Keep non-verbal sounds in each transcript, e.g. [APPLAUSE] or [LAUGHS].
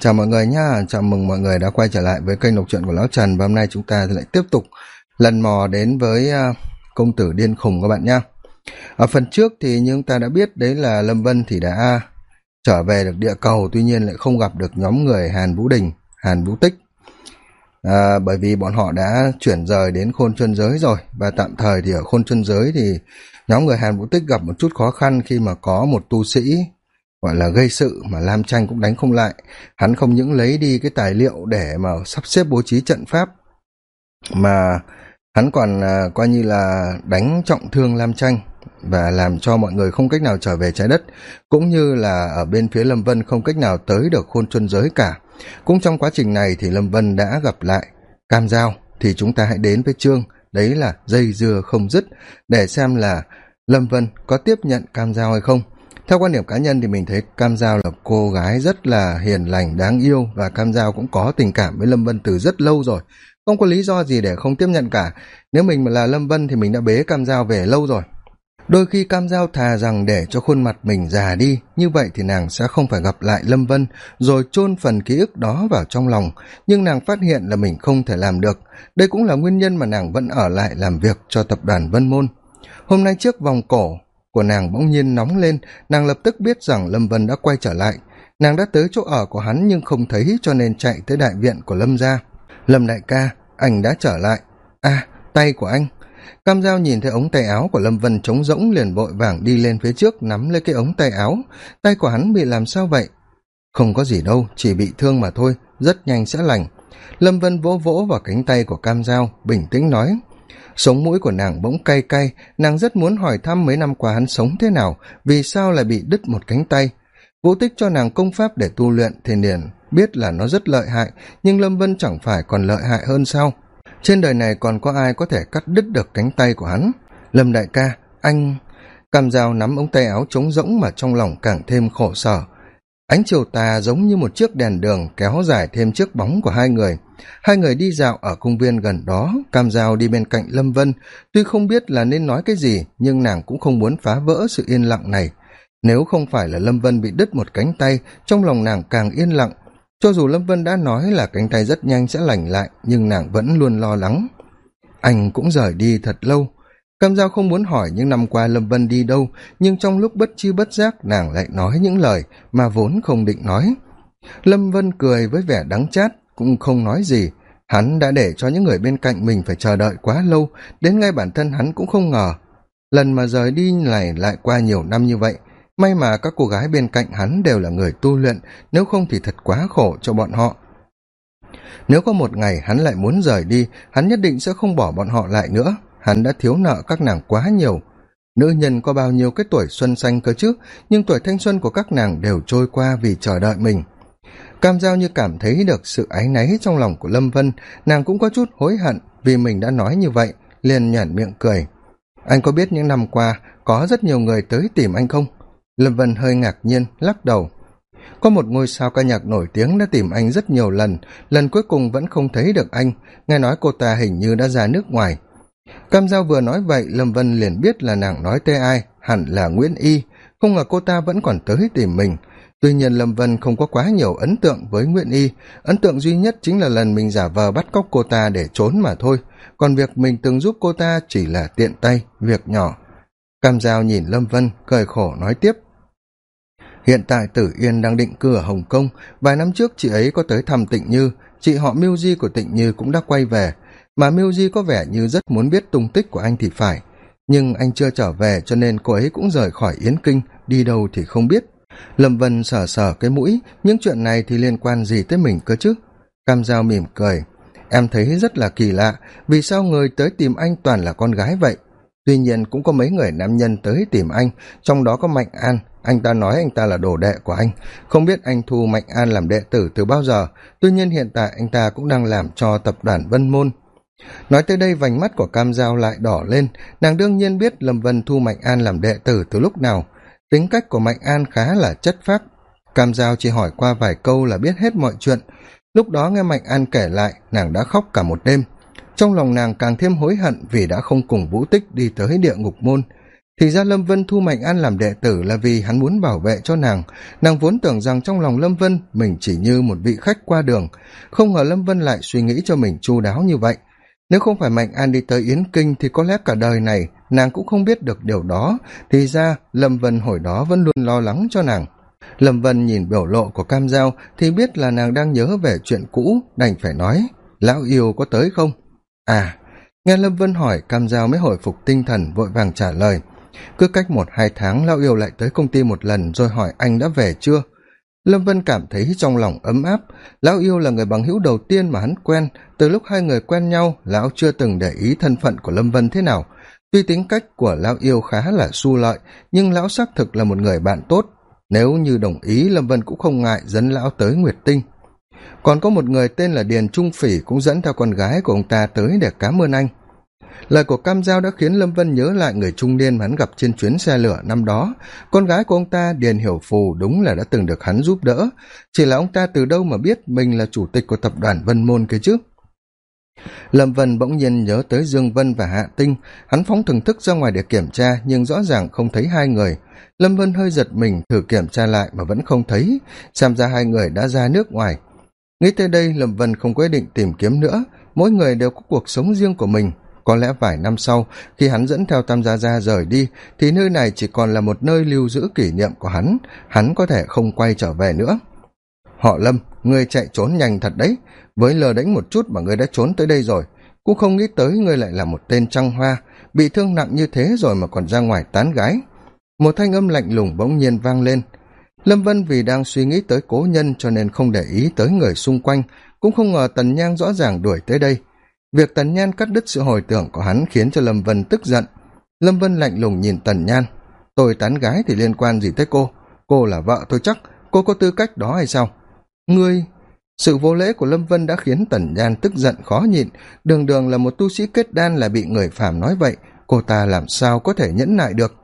chào mọi người nha chào mừng mọi người đã quay trở lại với kênh đọc truyện của lão trần. Và hôm nay chúng ta lại tiếp tục lần mò đến với à, công tử điên khùng các bạn nha ở phần trước thì như chúng ta đã biết đấy là lâm vân thì đã trở về được địa cầu tuy nhiên lại không gặp được nhóm người hàn vũ đình hàn vũ tích. À, bởi vì bọn họ đã chuyển rời đến khôn chân giới rồi và tạm thời thì ở khôn chân giới thì nhóm người hàn vũ tích gặp một chút khó khăn khi mà có một tu sĩ gọi là gây sự mà lam tranh cũng đánh không lại. Hắn không những lấy đi cái tài liệu để mà sắp xếp bố trí trận pháp mà hắn còn à, coi như là đánh trọng thương lam tranh và làm cho mọi người không cách nào trở về trái đất cũng như là ở bên phía lâm vân không cách nào tới được khôn chuân giới cả. Cũng trong quá trình này thì lâm vân đã gặp lại cam giao thì chúng ta hãy đến với chương đấy là dây dưa không dứt để xem là lâm vân có tiếp nhận cam giao hay không theo quan điểm cá nhân thì mình thấy cam giao là cô gái rất là hiền lành, đáng yêu và cam giao cũng có tình cảm với lâm vân từ rất lâu rồi. Không có lý do gì để không tiếp nhận cả. Nếu mình mà là lâm vân thì mình đã bế cam giao về lâu rồi. Đôi khi cam giao thà rằng để cho khuôn mặt mình già đi, như vậy thì nàng sẽ không phải gặp lại lâm vân, rồi chôn phần ký ức đó vào trong lòng. Nhưng nàng phát hiện là mình không thể làm được. Đây cũng là nguyên nhân mà nàng vẫn ở lại làm việc cho tập đoàn vân môn. Hôm nay trước vòng cổ của nàng bỗng nhiên nóng lên nàng lập tức biết rằng lâm vân đã quay trở lại. Nàng đã tới chỗ ở của hắn nhưng không thấy cho nên chạy tới đại viện của lâm gia. Lâm đại ca anh đã trở lại. A à, tay của anh. Cam g nhìn thấy ống tay áo của lâm vân trống rỗng liền vội vàng đi lên phía trước nắm lấy cái ống tay áo. Tay của hắn bị làm sao vậy? Không có gì đâu chỉ bị thương mà thôi rất nhanh sẽ lành. Lâm vân vỗ vỗ vào cánh tay của cam g bình tĩnh nói sống mũi của nàng bỗng cay cay, nàng rất muốn hỏi thăm mấy năm qua hắn sống thế nào, vì sao lại bị đứt một cánh tay. Vũ tích cho nàng công pháp để tu luyện thì liền biết là nó rất lợi hại, nhưng lâm vân chẳng phải còn lợi hại hơn sao. Trên đời này còn có ai có thể cắt đứt được cánh tay của hắn? Lâm đại ca, anh, cam dao nắm ống tay áo trống rỗng mà trong lòng càng thêm khổ sở ánh chiều tà giống như một chiếc đèn đường kéo dài thêm chiếc bóng của hai người. Hai người đi dạo ở công viên gần đó, cam dao đi bên cạnh lâm vân. Tuy không biết là nên nói cái gì, nhưng nàng cũng không muốn phá vỡ sự yên lặng này. Nếu không phải là lâm vân bị đứt một cánh tay, trong lòng nàng càng yên lặng. Cho dù lâm vân đã nói là cánh tay rất nhanh sẽ lành lại, nhưng nàng vẫn luôn lo lắng. Anh cũng rời đi thật lâu cam giao không muốn hỏi những năm qua lâm vân đi đâu, nhưng trong lúc bất chi bất giác nàng lại nói những lời mà vốn không định nói. Lâm vân cười với vẻ đắng chát, cũng không nói gì. Hắn đã để cho những người bên cạnh mình phải chờ đợi quá lâu, đến ngay bản thân hắn cũng không ngờ. Lần mà rời đi này lại qua nhiều năm như vậy, may mà các cô gái bên cạnh hắn đều là người tu luyện, nếu không thì thật quá khổ cho bọn họ. Nếu có một ngày hắn lại muốn rời đi, hắn nhất định sẽ không bỏ bọn họ lại nữa hắn đã thiếu nợ các nàng quá nhiều. Nữ nhân có bao nhiêu cái tuổi xuân xanh cơ chứ, nhưng tuổi thanh xuân của các nàng đều trôi qua vì chờ đợi mình. Cam giao như cảm thấy được sự áy náy trong lòng của lâm vân, nàng cũng có chút hối hận vì mình đã nói như vậy, liền nhản miệng cười. Anh có biết những năm qua có rất nhiều người tới tìm anh không? Lâm vân hơi ngạc nhiên, lắc đầu. Có một ngôi sao ca nhạc nổi tiếng đã tìm anh rất nhiều lần lần cuối cùng vẫn không thấy được anh. Nghe nói cô ta hình như đã ra nước ngoài cam giao vừa nói vậy, lâm vân liền biết là nàng nói tê ai, hẳn là nguyễn y. Không ngờ cô ta vẫn còn tới tìm mình. Tuy nhiên lâm vân không có quá nhiều ấn tượng với nguyễn y. Ấn tượng duy nhất chính là lần mình giả vờ bắt cóc cô ta để trốn mà thôi. Còn việc mình từng giúp cô ta chỉ là tiện tay, việc nhỏ. Cam giao nhìn lâm vân, cười khổ nói tiếp. Hiện tại tử yên đang định cư ở hồng kông. Vài năm trước chị ấy có tới thăm tịnh như. Chị họ mưu di của tịnh như cũng đã quay về mà miêu di có vẻ như rất muốn biết tung tích của anh thì phải. Nhưng anh chưa trở về cho nên cô ấy cũng rời khỏi yến kinh, đi đâu thì không biết. Lâm vân sờ sờ cái mũi, những chuyện này thì liên quan gì tới mình cơ chứ? Cam g mỉm cười. Em thấy rất là kỳ lạ, vì sao người tới tìm anh toàn là con gái vậy? Tuy nhiên cũng có mấy người nam nhân tới tìm anh, trong đó có mạnh an. Anh ta nói anh ta là đồ đệ của anh. Không biết anh thu mạnh an làm đệ tử từ bao giờ. Tuy nhiên hiện tại anh ta cũng đang làm cho tập đoàn vân môn nói tới đây, vành mắt của cam g lại đỏ lên. Nàng đương nhiên biết lâm vân thu mạnh an làm đệ tử từ lúc nào. Tính cách của mạnh an khá là chất phác. Cam g chỉ hỏi qua vài câu là biết hết mọi chuyện. Lúc đó nghe mạnh an kể lại, nàng đã khóc cả một đêm. Trong lòng nàng càng thêm hối hận vì đã không cùng vũ tích đi tới địa ngục môn. Thì ra lâm vân thu mạnh an làm đệ tử là vì hắn muốn bảo vệ cho nàng. Nàng vốn tưởng rằng trong lòng lâm vân, mình chỉ như một vị khách qua đường. Không ngờ lâm vân lại suy nghĩ cho mình chu đáo như vậy nếu không phải mạnh an đi tới yến kinh thì có lẽ cả đời này nàng cũng không biết được điều đó. Thì ra, lâm vân hồi đó vẫn luôn lo lắng cho nàng. Lâm vân nhìn biểu lộ của cam giao thì biết là nàng đang nhớ về chuyện cũ, đành phải nói, lão yêu có tới không? À. Nghe lâm vân hỏi, cam giao mới hồi phục tinh thần, vội vàng trả lời, cứ cách một, hai tháng, lão yêu lại tới công ty một lần rồi hỏi anh đã về chưa? Lâm vân cảm thấy trong lòng ấm áp, lão yêu là người bằng hữu đầu tiên mà hắn quen từ lúc hai người quen nhau, lão chưa từng để ý thân phận của lâm vân thế nào. Tuy tính cách của lão yêu khá là su lợi, nhưng lão xác thực là một người bạn tốt. Nếu như đồng ý, lâm vân cũng không ngại dẫn lão tới nguyệt tinh. Còn có một người tên là điền trung phỉ cũng dẫn theo con gái của ông ta tới để cám ơn anh. Lời của cam giao đã khiến lâm vân nhớ lại người trung niên mà hắn gặp trên chuyến xe lửa năm đó. Con gái của ông ta, điền hiểu phù, đúng là đã từng được hắn giúp đỡ. Chỉ là ông ta từ đâu mà biết mình là chủ tịch của tập đoàn vân môn kia chứ? Lâm vân bỗng nhiên nhớ tới dương vân và hạ tinh. Hắn phóng thưởng thức ra ngoài để kiểm tra, nhưng rõ ràng không thấy hai người. Lâm vân hơi giật mình, thử kiểm tra lại mà vẫn không thấy. Xem ra hai người đã ra nước ngoài. Nghĩ tới đây, lâm vân không quyết định tìm kiếm nữa. Mỗi người đều có cuộc sống riêng của mình. Có lẽ vài năm sau, khi hắn dẫn theo tam gia gia rời đi, thì nơi này chỉ còn là một nơi lưu giữ kỷ niệm của hắn. Hắn có thể không quay trở về nữa họ lâm, ngươi chạy trốn nhanh thật đấy. Với lờ đánh một chút mà ngươi đã trốn tới đây rồi. Cũng không nghĩ tới ngươi lại là một tên trăng hoa, bị thương nặng như thế rồi mà còn ra ngoài tán gái. Một thanh âm lạnh lùng bỗng nhiên vang lên. Lâm vân vì đang suy nghĩ tới cố nhân cho nên không để ý tới người xung quanh, cũng không ngờ tần nhang rõ ràng đuổi tới đây. Việc tần nhan cắt đứt sự hồi tưởng của hắn khiến cho lâm vân tức giận. Lâm vân lạnh lùng nhìn tần nhan. Tôi tán gái thì liên quan gì tới cô? Cô là vợ tôi chắc. Cô có tư cách đó hay sao? Ngươi, sự vô lễ của lâm vân đã khiến tần nhan tức giận khó nhịn. Đường đường là một tu sĩ kết đan là bị người phàm nói vậy. Cô ta làm sao có thể nhẫn nại được?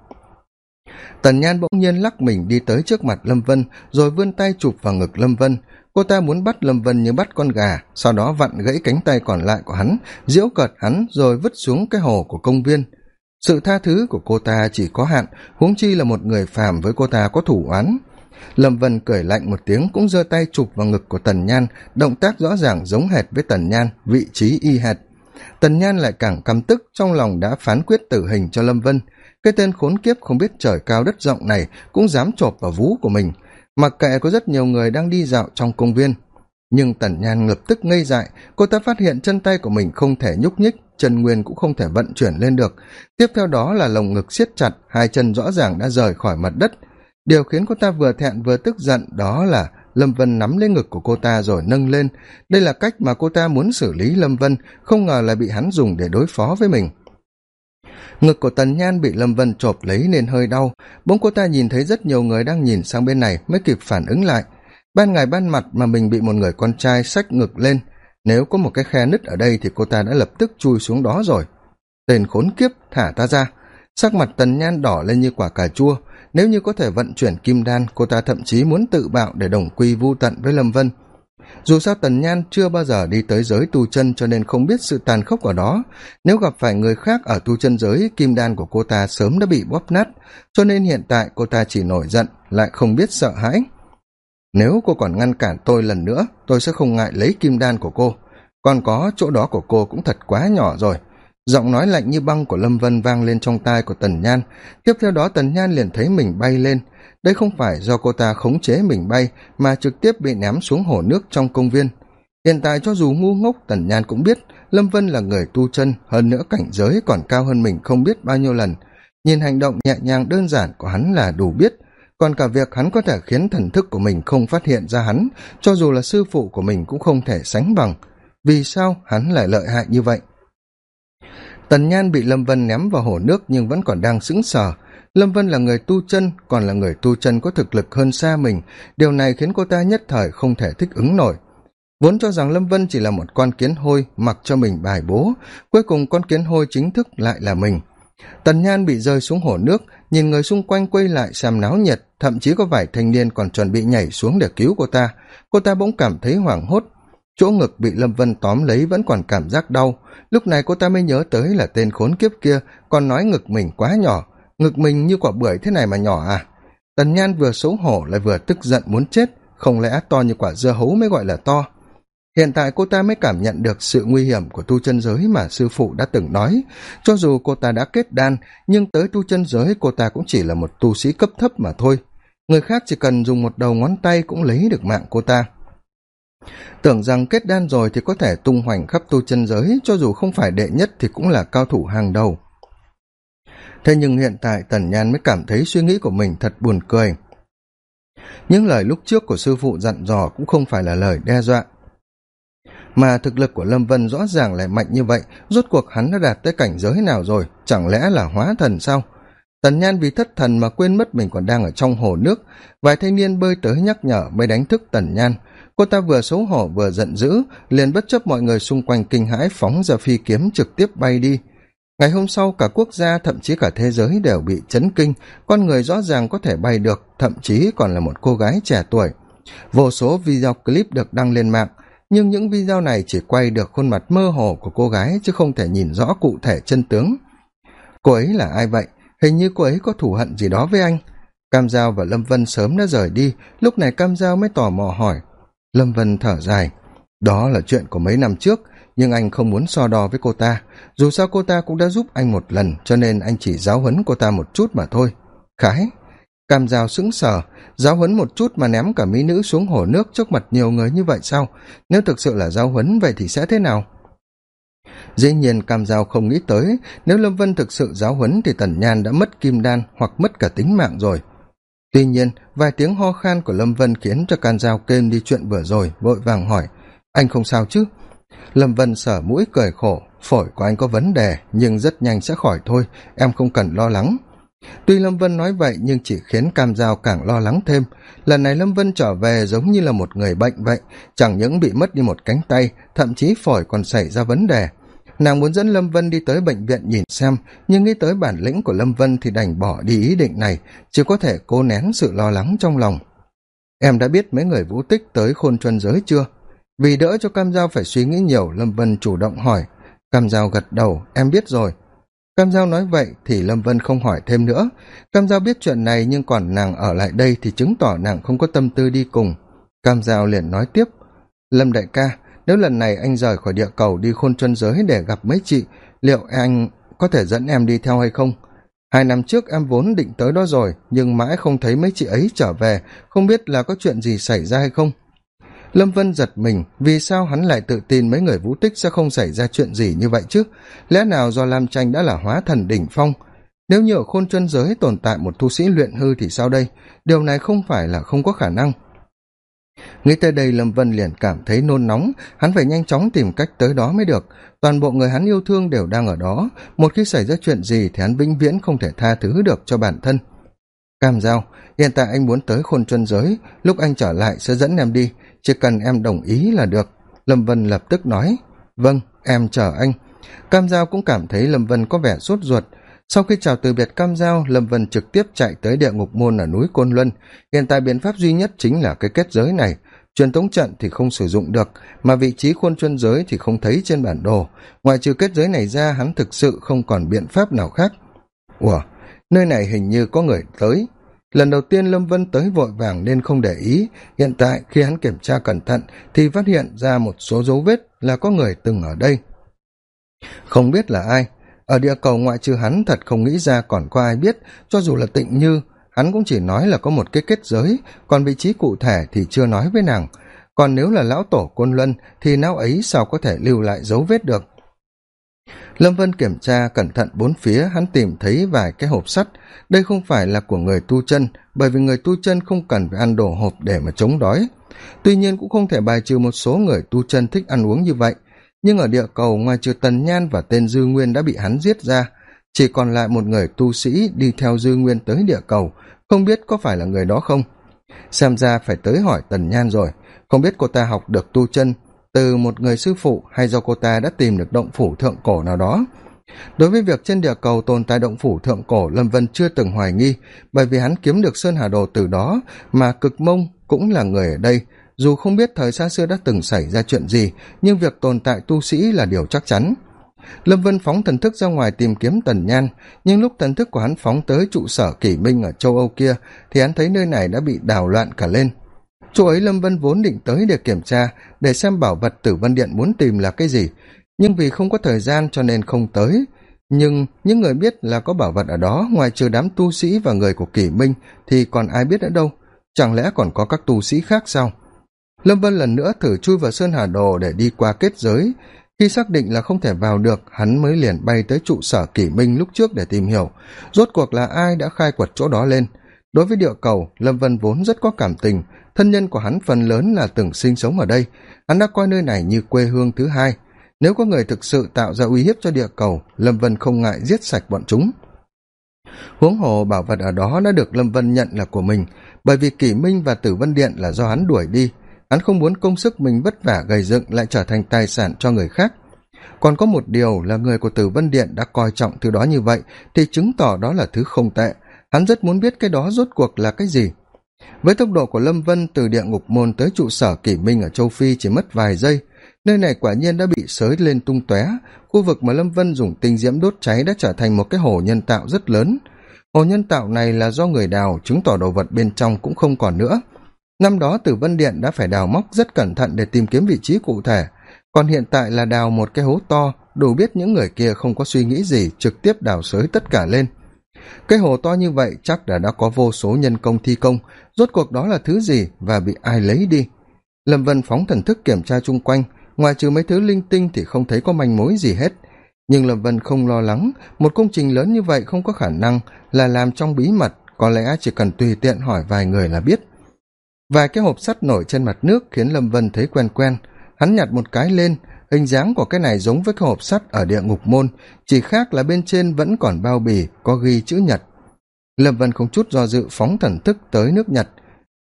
Tần nhan bỗng nhiên lắc mình đi tới trước mặt lâm vân, rồi vươn tay chụp vào ngực lâm vân. Cô ta muốn bắt lâm vân như bắt con gà, sau đó vặn gãy cánh tay còn lại của hắn diễu cợt hắn rồi vứt xuống cái hồ của công viên. Sự tha thứ của cô ta chỉ có hạn, huống chi là một người phàm với cô ta có thủ oán lâm vân cười lạnh một tiếng cũng giơ tay chụp vào ngực của tần nhan, động tác rõ ràng giống hệt với tần nhan, vị trí y hệt. Tần nhan lại càng căm tức, trong lòng đã phán quyết tử hình cho lâm vân. Cái tên khốn kiếp không biết trời cao đất rộng này cũng dám chộp vào vú của mình. Mặc kệ có rất nhiều người đang đi dạo trong công viên. Nhưng tần nhan lập tức ngây dại, cô ta phát hiện chân tay của mình không thể nhúc nhích, chân nguyên cũng không thể vận chuyển lên được. Tiếp theo đó là lồng ngực siết chặt, hai chân rõ ràng đã rời khỏi mặt đất điều khiến cô ta vừa thẹn vừa tức giận đó là lâm vân nắm lấy ngực của cô ta rồi nâng lên. Đây là cách mà cô ta muốn xử lý lâm vân, không ngờ lại bị hắn dùng để đối phó với mình. Ngực của tần nhan bị lâm vân chộp lấy nên hơi đau. Bỗng cô ta nhìn thấy rất nhiều người đang nhìn sang bên này mới kịp phản ứng lại. Ban ngày ban mặt mà mình bị một người con trai xách ngực lên. Nếu có một cái khe nứt ở đây thì cô ta đã lập tức chui xuống đó rồi. Tên khốn kiếp, thả ta ra. Sắc mặt tần nhan đỏ lên như quả cà chua nếu như có thể vận chuyển kim đan, cô ta thậm chí muốn tự bạo để đồng quy vô tận với lâm vân. Dù sao tần nhan chưa bao giờ đi tới giới tu chân cho nên không biết sự tàn khốc ở đó nếu gặp phải người khác ở tu chân giới, kim đan của cô ta sớm đã bị bóp nát. Cho nên hiện tại cô ta chỉ nổi giận, lại không biết sợ hãi. Nếu cô còn ngăn cản tôi lần nữa, tôi sẽ không ngại lấy kim đan của cô. Còn có chỗ đó của cô cũng thật quá nhỏ rồi giọng nói lạnh như băng của lâm vân vang lên trong tai của tần nhan. Tiếp theo đó, tần nhan liền thấy mình bay lên. Đây không phải do cô ta khống chế mình bay, mà trực tiếp bị ném xuống hồ nước trong công viên. Hiện tại cho dù ngu ngốc, tần nhan cũng biết lâm vân là người tu chân, hơn nữa cảnh giới còn cao hơn mình không biết bao nhiêu lần. Nhìn hành động nhẹ nhàng đơn giản của hắn là đủ biết. Còn cả việc hắn có thể khiến thần thức của mình không phát hiện ra hắn, cho dù là sư phụ của mình cũng không thể sánh bằng. Vì sao hắn lại lợi hại như vậy? Tần nhan bị lâm vân ném vào hồ nước nhưng vẫn còn đang sững sờ. Lâm vân là người tu chân, còn là người tu chân có thực lực hơn xa mình. Điều này khiến cô ta nhất thời không thể thích ứng nổi. Vốn cho rằng lâm vân chỉ là một con kiến hôi, mặc cho mình bài bố. Cuối cùng con kiến hôi chính thức lại là mình. Tần nhan bị rơi xuống hồ nước, nhìn người xung quanh quay lại xem náo nhiệt, thậm chí có vài thanh niên còn chuẩn bị nhảy xuống để cứu cô ta. Cô ta bỗng cảm thấy hoảng hốt chỗ ngực bị lâm vân tóm lấy vẫn còn cảm giác đau. Lúc này cô ta mới nhớ tới là tên khốn kiếp kia, còn nói ngực mình quá nhỏ. Ngực mình như quả bưởi thế này mà nhỏ à? Tần nhan vừa xấu hổ lại vừa tức giận muốn chết, không lẽ to như quả dưa hấu mới gọi là to? Hiện tại cô ta mới cảm nhận được sự nguy hiểm của tu chân giới mà sư phụ đã từng nói. Cho dù cô ta đã kết đan, nhưng tới tu chân giới cô ta cũng chỉ là một tu sĩ cấp thấp mà thôi. Người khác chỉ cần dùng một đầu ngón tay cũng lấy được mạng cô ta tưởng rằng kết đan rồi thì có thể tung hoành khắp tu chân giới, cho dù không phải đệ nhất thì cũng là cao thủ hàng đầu. Thế nhưng hiện tại tần nhan mới cảm thấy suy nghĩ của mình thật buồn cười. Những lời lúc trước của sư phụ dặn dò cũng không phải là lời đe dọa. Mà thực lực của lâm vân rõ ràng lại mạnh như vậy, rốt cuộc hắn đã đạt tới cảnh giới nào rồi, chẳng lẽ là hóa thần sao? Tần nhan vì thất thần mà quên mất mình còn đang ở trong hồ nước, vài thanh niên bơi tới nhắc nhở mới đánh thức tần nhan cô ta vừa xấu hổ vừa giận dữ, liền bất chấp mọi người xung quanh kinh hãi phóng ra phi kiếm trực tiếp bay đi. Ngày hôm sau, cả quốc gia, thậm chí cả thế giới đều bị chấn kinh. Con người rõ ràng có thể bay được, thậm chí còn là một cô gái trẻ tuổi. Vô số video clip được đăng lên mạng, nhưng những video này chỉ quay được khuôn mặt mơ hồ của cô gái chứ không thể nhìn rõ cụ thể chân tướng. Cô ấy là ai vậy? Hình như cô ấy có thù hận gì đó với anh. Cam giao và lâm vân sớm đã rời đi, lúc này cam giao mới tò mò hỏi lâm vân thở dài. Đó là chuyện của mấy năm trước, nhưng anh không muốn so đo với cô ta. Dù sao cô ta cũng đã giúp anh một lần, cho nên anh chỉ giáo huấn cô ta một chút mà thôi. Khái, cam dao sững sờ, giáo huấn một chút mà ném cả mỹ nữ xuống hồ nước trước mặt nhiều người như vậy sao? Nếu thực sự là giáo huấn, vậy thì sẽ thế nào? Dĩ nhiên cam Dao không nghĩ tới, nếu lâm vân thực sự giáo huấn thì tần nhan đã mất kim đan hoặc mất cả tính mạng rồi tuy nhiên, vài tiếng ho khan của lâm vân khiến cho can giao kêu đi chuyện vừa rồi, vội vàng hỏi, anh không sao chứ? Lâm vân sở mũi cười khổ, phổi của anh có vấn đề, nhưng rất nhanh sẽ khỏi thôi, em không cần lo lắng. Tuy lâm vân nói vậy, nhưng chỉ khiến cam giao càng lo lắng thêm. Lần này lâm vân trở về giống như là một người bệnh vậy, chẳng những bị mất đi một cánh tay, thậm chí phổi còn xảy ra vấn đề nàng muốn dẫn lâm vân đi tới bệnh viện nhìn xem, nhưng nghĩ tới bản lĩnh của lâm vân thì đành bỏ đi ý định này chỉ có thể cố nén sự lo lắng trong lòng. Em đã biết mấy người vũ tích tới khôn chuân giới chưa? Vì đỡ cho cam giao phải suy nghĩ nhiều, lâm vân chủ động hỏi. Cam giao gật đầu, em biết rồi. Cam giao nói vậy thì lâm vân không hỏi thêm nữa. Cam giao biết chuyện này nhưng còn nàng ở lại đây thì chứng tỏ nàng không có tâm tư đi cùng. Cam giao liền nói tiếp. Lâm đại ca nếu lần này anh rời khỏi địa cầu đi khôn chân giới để gặp mấy chị, liệu anh có thể dẫn em đi theo hay không? Hai năm trước em vốn định tới đó rồi, nhưng mãi không thấy mấy chị ấy trở về, không biết là có chuyện gì xảy ra hay không. Lâm vân giật mình, vì sao hắn lại tự tin mấy người vũ tích sẽ không xảy ra chuyện gì như vậy chứ? Lẽ nào do lam tranh đã là hóa thần đỉnh phong? Nếu như ở khôn chân giới tồn tại một tu sĩ luyện hư thì sao đây? Điều này không phải là không có khả năng nghĩ tới đây, lâm vân liền cảm thấy nôn nóng. Hắn phải nhanh chóng tìm cách tới đó mới được. Toàn bộ người hắn yêu thương đều đang ở đó. Một khi xảy ra chuyện gì thì hắn vĩnh viễn không thể tha thứ được cho bản thân. Cam giao, hiện tại anh muốn tới khôn chân giới. Lúc anh trở lại sẽ dẫn em đi. Chỉ cần em đồng ý là được. Lâm vân lập tức nói vâng em chờ anh. Cam giao cũng cảm thấy lâm vân có vẻ sốt ruột sau khi chào từ biệt cam giao, lâm vân trực tiếp chạy tới địa ngục môn ở núi côn luân. Hiện tại biện pháp duy nhất chính là cái kết giới này. Truyền tống trận thì không sử dụng được, mà vị trí khuôn chuyên giới thì không thấy trên bản đồ. Ngoài trừ kết giới này ra, hắn thực sự không còn biện pháp nào khác. Ủa, nơi này hình như có người tới. Lần đầu tiên lâm vân tới vội vàng nên không để ý. Hiện tại, khi hắn kiểm tra cẩn thận, thì phát hiện ra một số dấu vết là có người từng ở đây. Không biết là ai ở địa cầu ngoại trừ hắn, thật không nghĩ ra còn có ai biết. Cho dù là tịnh như, hắn cũng chỉ nói là có một cái kết giới, còn vị trí cụ thể thì chưa nói với nàng. Còn nếu là lão tổ côn luân, thì não ấy sao có thể lưu lại dấu vết được? Lâm vân kiểm tra cẩn thận bốn phía, hắn tìm thấy vài cái hộp sắt. Đây không phải là của người tu chân, bởi vì người tu chân không cần phải ăn đồ hộp để mà chống đói. Tuy nhiên cũng không thể bài trừ một số người tu chân thích ăn uống như vậy nhưng ở địa cầu ngoài trừ tần nhan và tên dư nguyên đã bị hắn giết ra, chỉ còn lại một người tu sĩ đi theo dư nguyên tới địa cầu. Không biết có phải là người đó không? Xem ra phải tới hỏi tần nhan rồi. Không biết cô ta học được tu chân, từ một người sư phụ hay do cô ta đã tìm được động phủ thượng cổ nào đó? Đối với việc trên địa cầu tồn tại động phủ thượng cổ, lâm vân chưa từng hoài nghi, bởi vì hắn kiếm được sơn hà đồ từ đó mà cực mông cũng là người ở đây dù không biết thời xa xưa đã từng xảy ra chuyện gì, nhưng việc tồn tại tu sĩ là điều chắc chắn. Lâm vân phóng thần thức ra ngoài tìm kiếm tần nhan, nhưng lúc thần thức của hắn phóng tới trụ sở kỷ minh ở châu âu kia, thì hắn thấy nơi này đã bị đảo loạn cả lên. Chỗ ấy lâm vân vốn định tới để kiểm tra, để xem bảo vật tử vân điện muốn tìm là cái gì, nhưng vì không có thời gian cho nên không tới. Nhưng những người biết là có bảo vật ở đó, ngoài trừ đám tu sĩ và người của kỷ minh, thì còn ai biết nữa đâu? Chẳng lẽ còn có các tu sĩ khác sao? Lâm vân lần nữa thử chui vào sơn hà đồ để đi qua kết giới. Khi xác định là không thể vào được, hắn mới liền bay tới trụ sở kỷ minh lúc trước để tìm hiểu. Rốt cuộc là ai đã khai quật chỗ đó lên? Đối với địa cầu, lâm vân vốn rất có cảm tình. Thân nhân của hắn phần lớn là từng sinh sống ở đây. Hắn đã coi nơi này như quê hương thứ hai. Nếu có người thực sự tạo ra uy hiếp cho địa cầu, lâm vân không ngại giết sạch bọn chúng. Huống hồ bảo vật ở đó đã được lâm vân nhận là của mình, bởi vì kỷ minh và tử vân điện là do hắn đuổi đi hắn không muốn công sức mình vất vả gầy dựng lại trở thành tài sản cho người khác. Còn có một điều là người của tử vân điện đã coi trọng thứ đó như vậy thì chứng tỏ đó là thứ không tệ. Hắn rất muốn biết cái đó rốt cuộc là cái gì. Với tốc độ của lâm vân từ địa ngục môn tới trụ sở kỷ minh ở châu phi chỉ mất vài giây, nơi này quả nhiên đã bị sới lên tung tóe. Khu vực mà lâm vân dùng tinh diễm đốt cháy đã trở thành một cái hồ nhân tạo rất lớn. Hồ nhân tạo này là do người đào, chứng tỏ đồ vật bên trong cũng không còn nữa năm đó tử vân điện đã phải đào móc rất cẩn thận để tìm kiếm vị trí cụ thể. Còn hiện tại là đào một cái hố to, đủ biết những người kia không có suy nghĩ gì, trực tiếp đào sới tất cả lên. Cái hồ to như vậy chắc là đã có vô số nhân công thi công, rốt cuộc đó là thứ gì và bị ai lấy đi? Lâm vân phóng thần thức kiểm tra chung quanh, ngoài trừ mấy thứ linh tinh thì không thấy có manh mối gì hết. Nhưng lâm vân không lo lắng, một công trình lớn như vậy không có khả năng là làm trong bí mật, có lẽ chỉ cần tùy tiện hỏi vài người là biết vài cái hộp sắt nổi trên mặt nước khiến lâm vân thấy quen quen. Hắn nhặt một cái lên, hình dáng của cái này giống với cái hộp sắt ở địa ngục môn, chỉ khác là bên trên vẫn còn bao bì, có ghi chữ nhật. Lâm vân không chút do dự phóng thần thức tới nước nhật.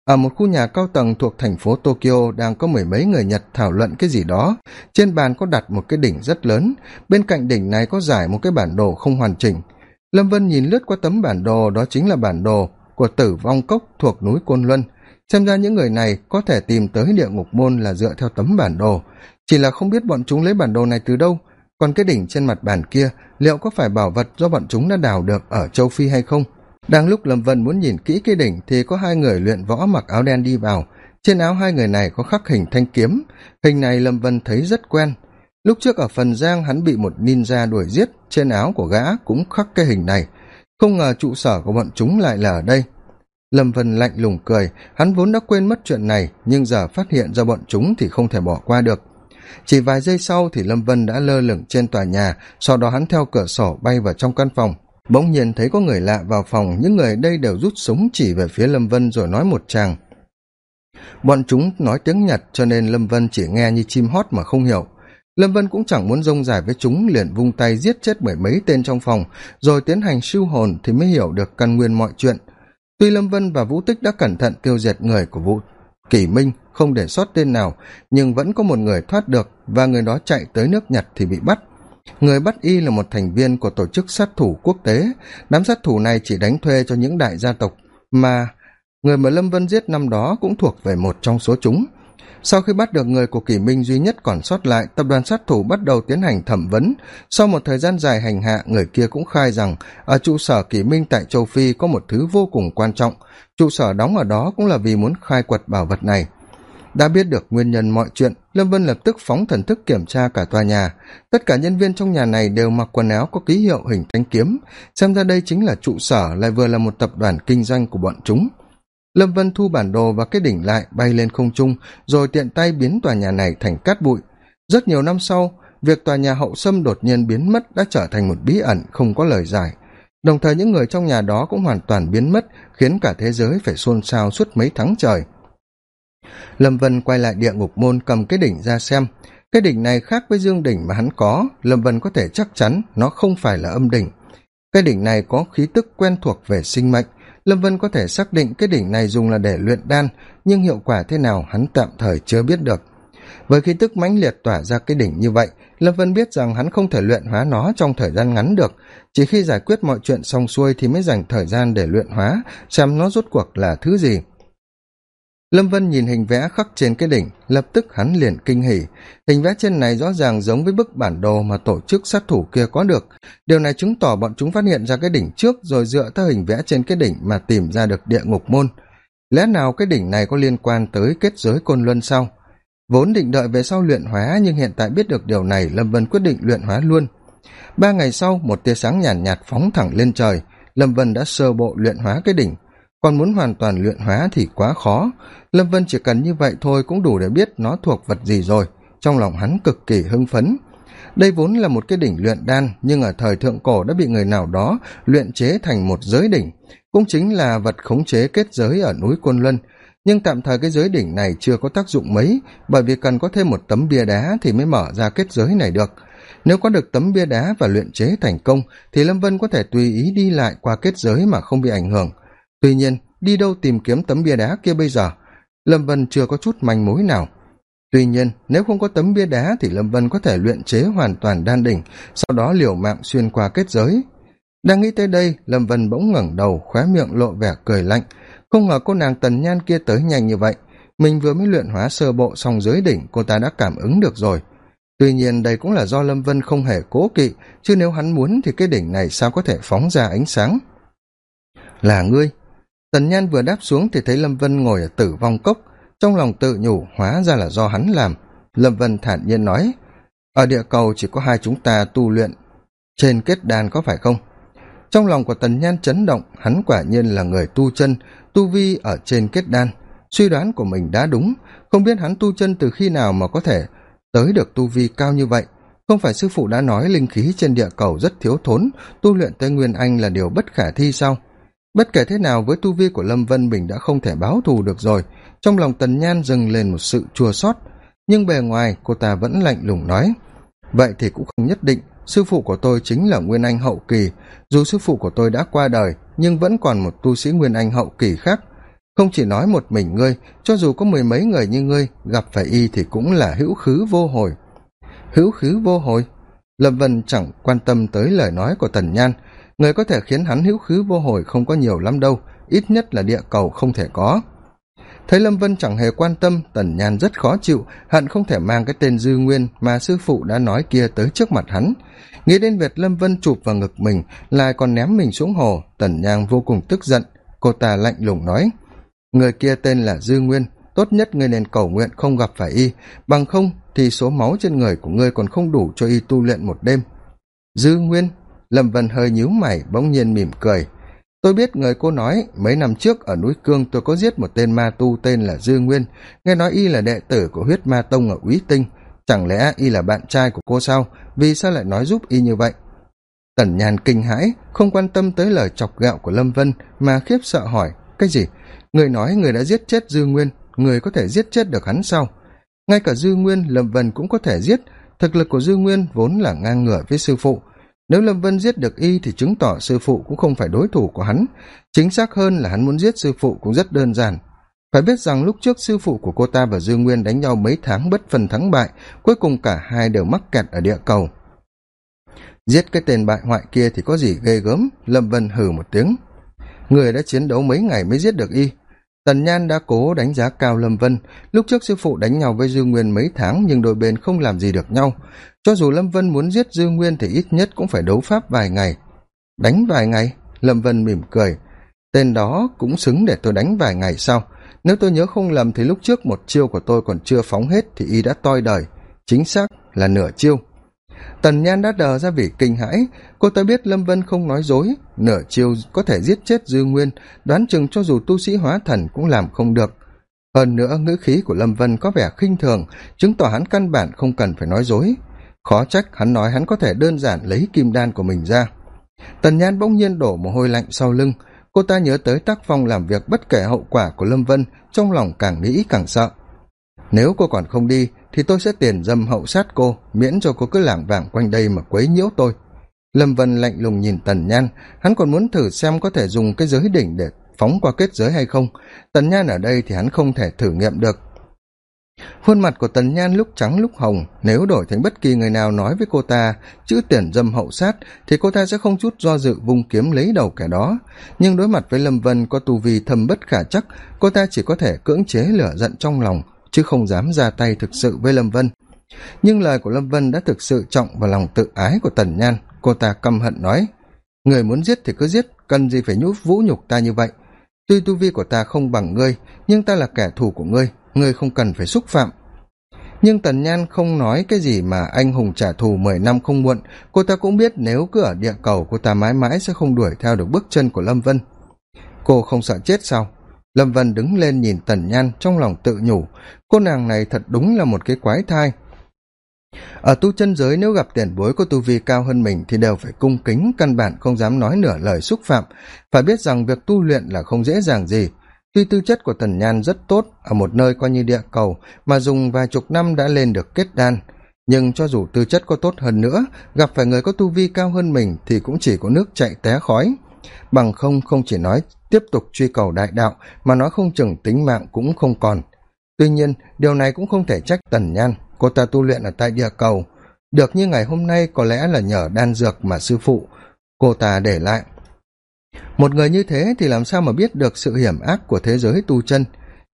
Ở một khu nhà cao tầng thuộc thành phố tokyo đang có mười mấy người nhật thảo luận cái gì đó. Trên bàn có đặt một cái đỉnh rất lớn, bên cạnh đỉnh này có giải một cái bản đồ không hoàn chỉnh. Lâm vân nhìn lướt qua tấm bản đồ, đó chính là bản đồ của tử vong cốc thuộc núi côn luân xem ra những người này có thể tìm tới địa ngục môn là dựa theo tấm bản đồ. Chỉ là không biết bọn chúng lấy bản đồ này từ đâu. Còn cái đỉnh trên mặt bàn kia, liệu có phải bảo vật do bọn chúng đã đào được ở châu phi hay không? Đang lúc lâm vân muốn nhìn kỹ cái đỉnh thì có hai người luyện võ mặc áo đen đi vào. Trên áo hai người này có khắc hình thanh kiếm. Hình này lâm vân thấy rất quen. Lúc trước ở phần giang hắn bị một ninja đuổi giết, trên áo của gã cũng khắc cái hình này. Không ngờ trụ sở của bọn chúng lại là ở đây lâm vân lạnh lùng cười, hắn vốn đã quên mất chuyện này, nhưng giờ phát hiện ra bọn chúng thì không thể bỏ qua được. Chỉ vài giây sau thì lâm vân đã lơ lửng trên tòa nhà, sau đó hắn theo cửa sổ bay vào trong căn phòng. Bỗng nhiên thấy có người lạ vào phòng, những người đây đều rút súng chỉ về phía lâm vân rồi nói một tràng. Bọn chúng nói tiếng nhật cho nên lâm vân chỉ nghe như chim hót mà không hiểu. Lâm vân cũng chẳng muốn rông dài với chúng, liền vung tay giết chết bởi mấy tên trong phòng, rồi tiến hành siêu hồn thì mới hiểu được căn nguyên mọi chuyện tuy lâm vân và vũ tích đã cẩn thận tiêu diệt người của vũ kỷ minh, không để sót tên nào, nhưng vẫn có một người thoát được và người đó chạy tới nước nhật thì bị bắt. Người bắt y là một thành viên của tổ chức sát thủ quốc tế. Đám sát thủ này chỉ đánh thuê cho những đại gia tộc mà người mà lâm vân giết năm đó cũng thuộc về một trong số chúng sau khi bắt được người của kỷ minh duy nhất còn sót lại, tập đoàn sát thủ bắt đầu tiến hành thẩm vấn. Sau một thời gian dài hành hạ, người kia cũng khai rằng, ở trụ sở kỷ minh tại châu phi có một thứ vô cùng quan trọng. Trụ sở đóng ở đó cũng là vì muốn khai quật bảo vật này. Đã biết được nguyên nhân mọi chuyện, lâm vân lập tức phóng thần thức kiểm tra cả tòa nhà. Tất cả nhân viên trong nhà này đều mặc quần áo có ký hiệu hình thanh kiếm. Xem ra đây chính là trụ sở, lại vừa là một tập đoàn kinh doanh của bọn chúng lâm vân thu bản đồ và cái đỉnh lại bay lên không trung, rồi tiện tay biến tòa nhà này thành cát bụi. Rất nhiều năm sau, việc tòa nhà hậu sâm đột nhiên biến mất đã trở thành một bí ẩn không có lời giải. Đồng thời những người trong nhà đó cũng hoàn toàn biến mất, khiến cả thế giới phải xôn xao suốt mấy tháng trời. Lâm vân quay lại địa ngục môn cầm cái đỉnh ra xem. Cái đỉnh này khác với dương đỉnh mà hắn có, lâm vân có thể chắc chắn nó không phải là âm đỉnh. Cái đỉnh này có khí tức quen thuộc về sinh mệnh lâm vân có thể xác định cái đỉnh này dùng là để luyện đan, nhưng hiệu quả thế nào hắn tạm thời chưa biết được. Với khí tức mãnh liệt tỏa ra cái đỉnh như vậy, lâm vân biết rằng hắn không thể luyện hóa nó trong thời gian ngắn được. Chỉ khi giải quyết mọi chuyện xong xuôi thì mới dành thời gian để luyện hóa, xem nó rốt cuộc là thứ gì lâm vân nhìn hình vẽ khắc trên cái đỉnh lập tức hắn liền kinh hỉ. Hình vẽ trên này rõ ràng giống với bức bản đồ mà tổ chức sát thủ kia có được. Điều này chứng tỏ bọn chúng phát hiện ra cái đỉnh trước rồi dựa theo hình vẽ trên cái đỉnh mà tìm ra được địa ngục môn. Lẽ nào cái đỉnh này có liên quan tới kết giới côn luân sau vốn định đợi về sau luyện hóa nhưng hiện tại biết được điều này lâm vân quyết định luyện hóa luôn. Ba ngày sau một tia sáng nhàn nhạt, nhạt phóng thẳng lên trời. Lâm vân đã sơ bộ luyện hóa cái đỉnh còn muốn hoàn toàn luyện hóa thì quá khó. Lâm vân chỉ cần như vậy thôi cũng đủ để biết nó thuộc vật gì rồi. Trong lòng hắn cực kỳ hưng phấn. Đây vốn là một cái đỉnh luyện đan, nhưng ở thời thượng cổ đã bị người nào đó luyện chế thành một giới đỉnh. Cũng chính là vật khống chế kết giới ở núi côn luân. Nhưng tạm thời cái giới đỉnh này chưa có tác dụng mấy, bởi vì cần có thêm một tấm bia đá thì mới mở ra kết giới này được. Nếu có được tấm bia đá và luyện chế thành công, thì lâm vân có thể tùy ý đi lại qua kết giới mà không bị ảnh hưởng tuy nhiên, đi đâu tìm kiếm tấm bia đá kia bây giờ? Lâm vân chưa có chút manh mối nào. Tuy nhiên, nếu không có tấm bia đá thì lâm vân có thể luyện chế hoàn toàn đan đỉnh, sau đó liều mạng xuyên qua kết giới. Đang nghĩ tới đây, lâm vân bỗng ngẩng đầu, khóe miệng lộ vẻ cười lạnh. Không ngờ cô nàng tần nhan kia tới nhanh như vậy. Mình vừa mới luyện hóa sơ bộ xong dưới đỉnh, cô ta đã cảm ứng được rồi. Tuy nhiên, đây cũng là do lâm vân không hề cố kỵ, chứ nếu hắn muốn thì cái đỉnh này sao có thể phóng ra ánh sáng? Là ngươi tần nhan vừa đáp xuống thì thấy lâm vân ngồi ở tử vong cốc. Trong lòng tự nhủ, hóa ra là do hắn làm. Lâm vân thản nhiên nói, ở địa cầu chỉ có hai chúng ta tu luyện. Trên kết đàn có phải không? Trong lòng của tần nhan chấn động, hắn quả nhiên là người tu chân, tu vi ở trên kết đan. Suy đoán của mình đã đúng, không biết hắn tu chân từ khi nào mà có thể tới được tu vi cao như vậy. Không phải sư phụ đã nói linh khí trên địa cầu rất thiếu thốn, tu luyện tới nguyên anh là điều bất khả thi sao? Bất kể thế nào, với tu vi của lâm vân mình đã không thể báo thù được rồi. Trong lòng tần nhan dâng lên một sự chua sót nhưng bề ngoài cô ta vẫn lạnh lùng nói, vậy thì cũng không nhất định. Sư phụ của tôi chính là nguyên anh hậu kỳ. Dù sư phụ của tôi đã qua đời, nhưng vẫn còn một tu sĩ nguyên anh hậu kỳ khác. Không chỉ nói một mình ngươi, cho dù có mười mấy người như ngươi, gặp phải y thì cũng là hữu khứ vô hồi. Hữu khứ vô hồi? Lâm vân chẳng quan tâm tới lời nói của tần nhan người có thể khiến hắn hữu khứ vô hồi không có nhiều lắm đâu, ít nhất là địa cầu không thể có. Thấy lâm vân chẳng hề quan tâm, tần nhan rất khó chịu, hận không thể mang cái tên dư nguyên mà sư phụ đã nói kia tới trước mặt hắn. Nghĩ đến việc lâm vân chụp vào ngực mình, lại còn ném mình xuống hồ, tần Nhan vô cùng tức giận. Cô ta lạnh lùng nói, người kia tên là dư nguyên, tốt nhất ngươi nên cầu nguyện không gặp phải y. Bằng không thì số máu trên người của ngươi còn không đủ cho y tu luyện một đêm. Dư nguyên lâm vân hơi nhíu mày, bỗng nhiên mỉm cười. Tôi biết người cô nói, mấy năm trước ở núi cương tôi có giết một tên ma tu tên là dư nguyên. Nghe nói y là đệ tử của huyết ma tông ở úy tinh. Chẳng lẽ y là bạn trai của cô sao? Vì sao lại nói giúp y như vậy? Tần nhàn kinh hãi, không quan tâm tới lời chọc gạo của lâm vân, mà khiếp sợ hỏi, cái gì? Người nói người đã giết chết dư nguyên, người có thể giết chết được hắn sao? Ngay cả dư nguyên, lâm vân cũng có thể giết. Thực lực của dư nguyên vốn là ngang ngửa với sư phụ nếu lâm vân giết được y thì chứng tỏ sư phụ cũng không phải đối thủ của hắn. Chính xác hơn là hắn muốn giết sư phụ cũng rất đơn giản. Phải biết rằng lúc trước sư phụ của cô ta và dương nguyên đánh nhau mấy tháng bất phần thắng bại, cuối cùng cả hai đều mắc kẹt ở địa cầu. Giết cái tên bại hoại kia thì có gì ghê gớm, lâm vân hừ một tiếng. Người đã chiến đấu mấy ngày mới giết được y tần nhan đã cố đánh giá cao lâm vân. Lúc trước sư phụ đánh nhau với dương nguyên mấy tháng, nhưng đôi bên không làm gì được nhau. Cho dù lâm vân muốn giết dương nguyên thì ít nhất cũng phải đấu pháp vài ngày. Đánh vài ngày? Lâm vân mỉm cười. Tên đó cũng xứng để tôi đánh vài ngày sau nếu tôi nhớ không lầm thì lúc trước một chiêu của tôi còn chưa phóng hết thì y đã toi đời. Chính xác là nửa chiêu. Tần nhan đã đờ ra vì kinh hãi. Cô ta biết lâm vân không nói dối nửa chiêu có thể giết chết dư nguyên, đoán chừng cho dù tu sĩ hóa thần cũng làm không được. Hơn nữa, ngữ khí của lâm vân có vẻ khinh thường, chứng tỏ hắn căn bản không cần phải nói dối. Khó trách hắn nói hắn có thể đơn giản lấy kim đan của mình ra. Tần nhan bỗng nhiên đổ mồ hôi lạnh sau lưng. Cô ta nhớ tới tác phong làm việc bất kể hậu quả của lâm vân, trong lòng càng nghĩ càng sợ. Nếu cô còn không đi, thì tôi sẽ tiền dâm hậu sát cô, miễn cho cô cứ lảng vảng quanh đây mà quấy nhiễu tôi lâm vân lạnh lùng nhìn tần nhan, hắn còn muốn thử xem có thể dùng cái giới đỉnh để phóng qua kết giới hay không. Tần nhan ở đây thì hắn không thể thử nghiệm được. Khuôn mặt của tần nhan lúc trắng lúc hồng, nếu đổi thành bất kỳ người nào nói với cô ta, chữ tiền dâm hậu sát, thì cô ta sẽ không chút do dự vung kiếm lấy đầu kẻ đó. Nhưng đối mặt với lâm vân có tu vi thâm bất khả chắc, cô ta chỉ có thể cưỡng chế lửa giận trong lòng, chứ không dám ra tay thực sự với lâm vân. Nhưng lời của lâm vân đã thực sự trọng vào lòng tự ái của tần nhan cô ta căm hận nói, người muốn giết thì cứ giết, cần gì phải nhút vũ nhục ta như vậy. Tuy tu vi của ta không bằng ngươi, nhưng ta là kẻ thù của ngươi ngươi không cần phải xúc phạm. Nhưng tần nhan không nói cái gì mà anh hùng trả thù mười năm không muộn. Cô ta cũng biết nếu cứ ở địa cầu, cô ta mãi mãi sẽ không đuổi theo được bước chân của lâm vân. Cô không sợ chết sao? Lâm vân đứng lên nhìn tần nhan trong lòng tự nhủ, cô nàng này thật đúng là một cái quái thai ở tu chân giới nếu gặp tiền bối có tu vi cao hơn mình thì đều phải cung kính, căn bản không dám nói nửa lời xúc phạm. Phải biết rằng việc tu luyện là không dễ dàng gì. Tuy tư chất của tần nhan rất tốt ở một nơi coi như địa cầu mà dùng vài chục năm đã lên được kết đan. Nhưng cho dù tư chất có tốt hơn nữa, gặp phải người có tu vi cao hơn mình thì cũng chỉ có nước chạy té khói. Bằng không không chỉ nói tiếp tục truy cầu đại đạo, mà nói không chừng tính mạng cũng không còn. Tuy nhiên, điều này cũng không thể trách tần nhan cô ta tu luyện ở tại địa cầu. Được như ngày hôm nay có lẽ là nhờ đan dược mà sư phụ. Cô ta để lại. Một người như thế thì làm sao mà biết được sự hiểm ác của thế giới tu chân?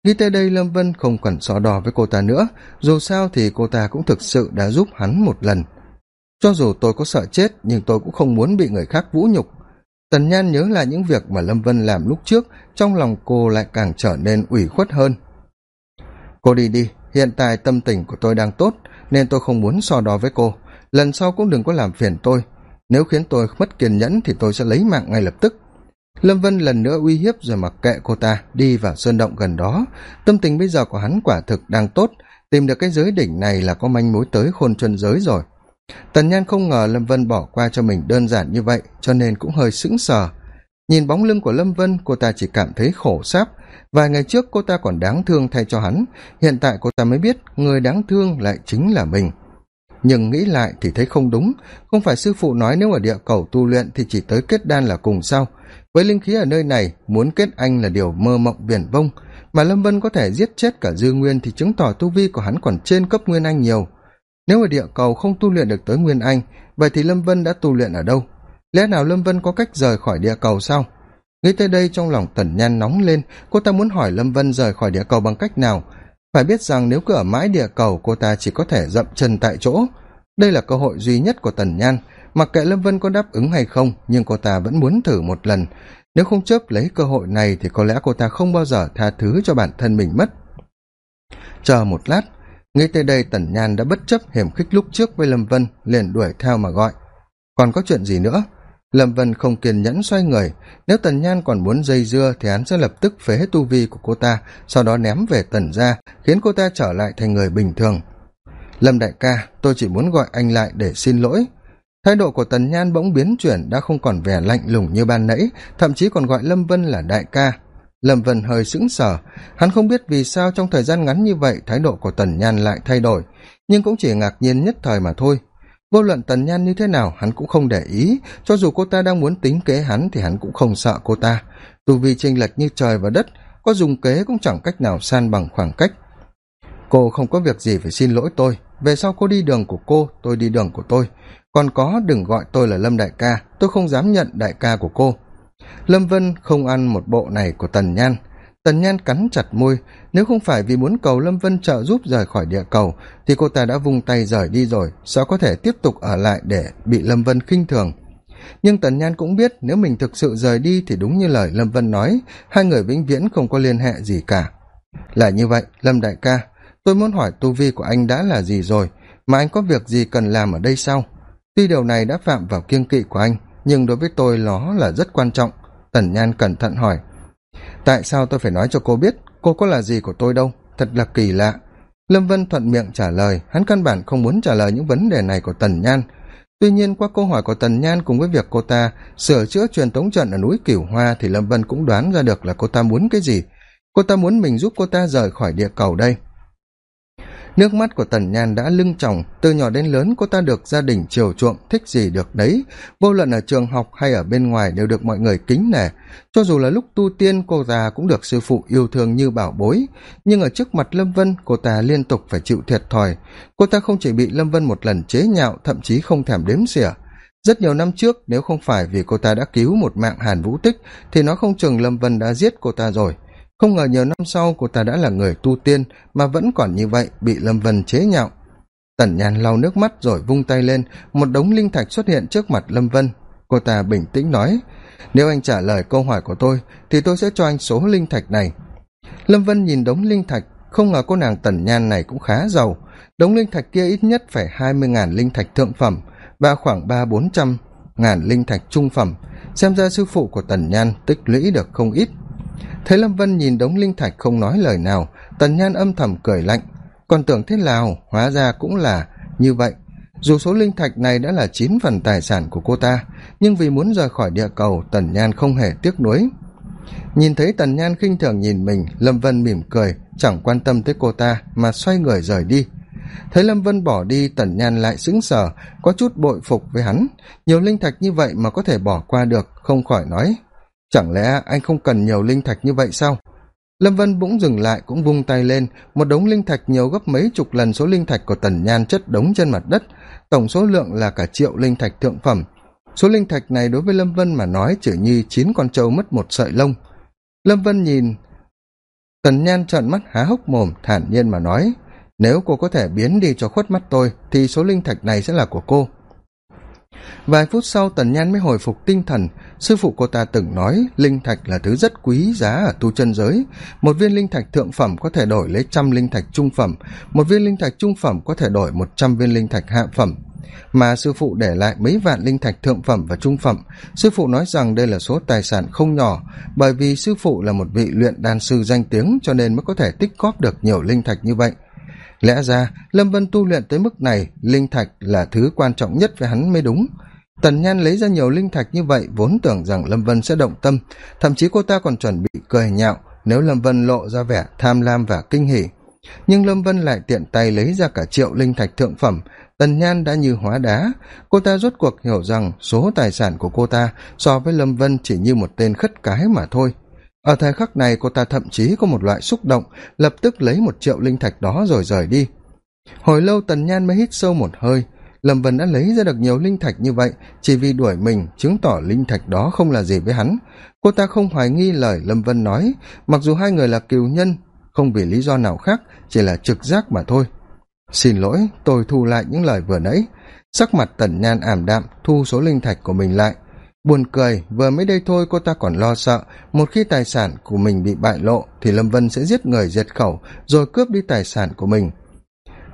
Nghĩ tới đây, lâm vân không cần so đo với cô ta nữa. Dù sao thì cô ta cũng thực sự đã giúp hắn một lần. Cho dù tôi có sợ chết, nhưng tôi cũng không muốn bị người khác vũ nhục. Tần nhan nhớ lại những việc mà lâm vân làm lúc trước, trong lòng cô lại càng trở nên ủy khuất hơn. Cô đi đi hiện tại tâm tình của tôi đang tốt, nên tôi không muốn so đo với cô. Lần sau cũng đừng có làm phiền tôi. Nếu khiến tôi mất kiên nhẫn thì tôi sẽ lấy mạng ngay lập tức. Lâm vân lần nữa uy hiếp rồi mặc kệ cô ta, đi vào sơn động gần đó. Tâm tình bây giờ của hắn quả thực đang tốt. Tìm được cái giới đỉnh này là có manh mối tới khôn chân giới rồi. Tần nhan không ngờ lâm vân bỏ qua cho mình đơn giản như vậy, cho nên cũng hơi sững sờ. Nhìn bóng lưng của lâm vân, cô ta chỉ cảm thấy khổ sáp vài ngày trước cô ta còn đáng thương thay cho hắn, hiện tại cô ta mới biết người đáng thương lại chính là mình. Nhưng nghĩ lại thì thấy không đúng, không phải sư phụ nói nếu ở địa cầu tu luyện thì chỉ tới kết đan là cùng sao. Với linh khí ở nơi này, muốn kết anh là điều mơ mộng viển vông, mà lâm vân có thể giết chết cả dư nguyên thì chứng tỏ tu vi của hắn còn trên cấp nguyên anh nhiều. Nếu ở địa cầu không tu luyện được tới nguyên anh, vậy thì lâm vân đã tu luyện ở đâu? Lẽ nào lâm vân có cách rời khỏi địa cầu sao? Nghĩ tới đây trong lòng tần nhan nóng lên, cô ta muốn hỏi lâm vân rời khỏi địa cầu bằng cách nào? Phải biết rằng nếu cứ ở mãi địa cầu, cô ta chỉ có thể dậm chân tại chỗ. Đây là cơ hội duy nhất của tần nhan, mặc kệ lâm vân có đáp ứng hay không, nhưng cô ta vẫn muốn thử một lần. Nếu không chớp lấy cơ hội này thì có lẽ cô ta không bao giờ tha thứ cho bản thân mình mất. Chờ một lát, nghĩ tới đây tần nhan đã bất chấp hiểm khích lúc trước với lâm vân, liền đuổi theo mà gọi. Còn có chuyện gì nữa? Lâm vân không kiên nhẫn xoay người. Nếu tần nhan còn muốn dây dưa thì hắn sẽ lập tức phế hết tu vi của cô ta, sau đó ném về tần ra khiến cô ta trở lại thành người bình thường. Lâm đại ca, tôi chỉ muốn gọi anh lại để xin lỗi. Thái độ của tần nhan bỗng biến chuyển, đã không còn vẻ lạnh lùng như ban nãy, thậm chí còn gọi lâm vân là đại ca. Lâm vân hơi sững sờ. Hắn không biết vì sao trong thời gian ngắn như vậy, thái độ của tần nhan lại thay đổi. Nhưng cũng chỉ ngạc nhiên nhất thời mà thôi vô luận tần nhan như thế nào, hắn cũng không để ý. Cho dù cô ta đang muốn tính kế hắn thì hắn cũng không sợ cô ta. Dù vì chênh lệch như trời và đất, có dùng kế cũng chẳng cách nào san bằng khoảng cách. Cô không có việc gì phải xin lỗi tôi. Về sau cô đi đường của cô, tôi đi đường của tôi. Còn có, đừng gọi tôi là lâm đại ca. Tôi không dám nhận đại ca của cô. Lâm vân không ăn một bộ này của tần nhan tần nhan cắn chặt môi, nếu không phải vì muốn cầu lâm vân trợ giúp rời khỏi địa cầu, thì cô ta đã vung tay rời đi rồi, sao có thể tiếp tục ở lại để bị lâm vân khinh thường? Nhưng tần nhan cũng biết nếu mình thực sự rời đi thì đúng như lời lâm vân nói, hai người vĩnh viễn không có liên hệ gì cả. Là như vậy, lâm đại ca, tôi muốn hỏi tu vi của anh đã là gì rồi? Mà anh có việc gì cần làm ở đây sau? tuy điều này đã phạm vào kiêng kỵ của anh, nhưng đối với tôi nó là rất quan trọng. Tần nhan cẩn thận hỏi tại sao tôi phải nói cho cô biết cô có là gì của tôi đâu? Thật là kỳ lạ. Lâm vân thuận miệng trả lời. Hắn căn bản không muốn trả lời những vấn đề này của tần nhan. Tuy nhiên, qua câu hỏi của tần nhan cùng với việc cô ta sửa chữa truyền tống trận ở núi cửu hoa thì lâm vân cũng đoán ra được là cô ta muốn cái gì. Cô ta muốn mình giúp cô ta rời khỏi địa cầu đây nước mắt của tần nhan đã lưng tròng, từ nhỏ đến lớn cô ta được gia đình chiều chuộng, thích gì được đấy. Vô luận ở trường học hay ở bên ngoài đều được mọi người kính nể. Cho dù là lúc tu tiên, cô ta cũng được sư phụ yêu thương như bảo bối. Nhưng ở trước mặt lâm vân, cô ta liên tục phải chịu thiệt thòi. Cô ta không chỉ bị lâm vân một lần chế nhạo, thậm chí không thèm đếm xỉa. Rất nhiều năm trước, nếu không phải vì cô ta đã cứu một mạng hàn vũ tích, thì nó không chừng lâm vân đã giết cô ta rồi không ngờ nhiều năm sau cô ta đã là người tu tiên mà vẫn còn như vậy, bị lâm vân chế nhạo. Tần nhàn lau nước mắt rồi vung tay lên, một đống linh thạch xuất hiện trước mặt lâm vân. Cô ta bình tĩnh nói, nếu anh trả lời câu hỏi của tôi, thì tôi sẽ cho anh số linh thạch này. Lâm vân nhìn đống linh thạch, không ngờ cô nàng tần nhan này cũng khá giàu. Đống linh thạch kia ít nhất phải hai mươi ngàn linh thạch thượng phẩm và khoảng ba bốn trăm ngàn linh thạch trung phẩm. Xem ra sư phụ của tần nhan tích lũy được không ít thấy lâm vân nhìn đống linh thạch không nói lời nào. Tần nhan âm thầm cười lạnh. Còn tưởng thế nào, hóa ra cũng là như vậy. Dù số linh thạch này đã là chín phần tài sản của cô ta, nhưng vì muốn rời khỏi địa cầu, tần nhan không hề tiếc nuối. Nhìn thấy tần nhan khinh thường nhìn mình, lâm vân mỉm cười, chẳng quan tâm tới cô ta, mà xoay người rời đi. Thấy lâm vân bỏ đi, tần nhan lại sững sờ, có chút bội phục với hắn. Nhiều linh thạch như vậy mà có thể bỏ qua được, không khỏi nói chẳng lẽ anh không cần nhiều linh thạch như vậy sao? Lâm vân bỗng dừng lại cũng vung tay lên, một đống linh thạch nhiều gấp mấy chục lần số linh thạch của tần nhan chất đống trên mặt đất. Tổng số lượng là cả triệu linh thạch thượng phẩm. Số linh thạch này đối với lâm vân mà nói chỉ như chín con trâu mất một sợi lông. Lâm vân nhìn, tần nhan trợn mắt há hốc mồm, thản nhiên mà nói, nếu cô có thể biến đi cho khuất mắt tôi, thì số linh thạch này sẽ là của cô vài phút sau, tần nhan mới hồi phục tinh thần. Sư phụ cô ta từng nói, linh thạch là thứ rất quý giá ở tu chân giới. Một viên linh thạch thượng phẩm có thể đổi lấy trăm linh thạch trung phẩm. Một viên linh thạch trung phẩm có thể đổi một trăm viên linh thạch hạ phẩm. Mà sư phụ để lại mấy vạn linh thạch thượng phẩm và trung phẩm. Sư phụ nói rằng đây là số tài sản không nhỏ, bởi vì sư phụ là một vị luyện đan sư danh tiếng cho nên mới có thể tích góp được nhiều linh thạch như vậy lẽ ra, lâm vân tu luyện tới mức này, linh thạch là thứ quan trọng nhất với hắn mới đúng. Tần nhan lấy ra nhiều linh thạch như vậy, vốn tưởng rằng lâm vân sẽ động tâm. Thậm chí cô ta còn chuẩn bị cười nhạo nếu lâm vân lộ ra vẻ tham lam và kinh hỉ. Nhưng lâm vân lại tiện tay lấy ra cả triệu linh thạch thượng phẩm. Tần nhan đã như hóa đá. Cô ta rốt cuộc hiểu rằng số tài sản của cô ta so với lâm vân chỉ như một tên khất cái mà thôi ở thời khắc này, cô ta thậm chí có một loại xúc động, lập tức lấy một triệu linh thạch đó rồi rời đi. Hồi lâu, tần nhan mới hít sâu một hơi. Lâm vân đã lấy ra được nhiều linh thạch như vậy, chỉ vì đuổi mình, chứng tỏ linh thạch đó không là gì với hắn. Cô ta không hoài nghi lời lâm vân nói, mặc dù hai người là cừu nhân, không vì lý do nào khác, chỉ là trực giác mà thôi. Xin lỗi, tôi thu lại những lời vừa nãy. Sắc mặt tần nhan ảm đạm, thu số linh thạch của mình lại buồn cười, vừa mới đây thôi cô ta còn lo sợ. Một khi tài sản của mình bị bại lộ, thì lâm vân sẽ giết người diệt khẩu, rồi cướp đi tài sản của mình.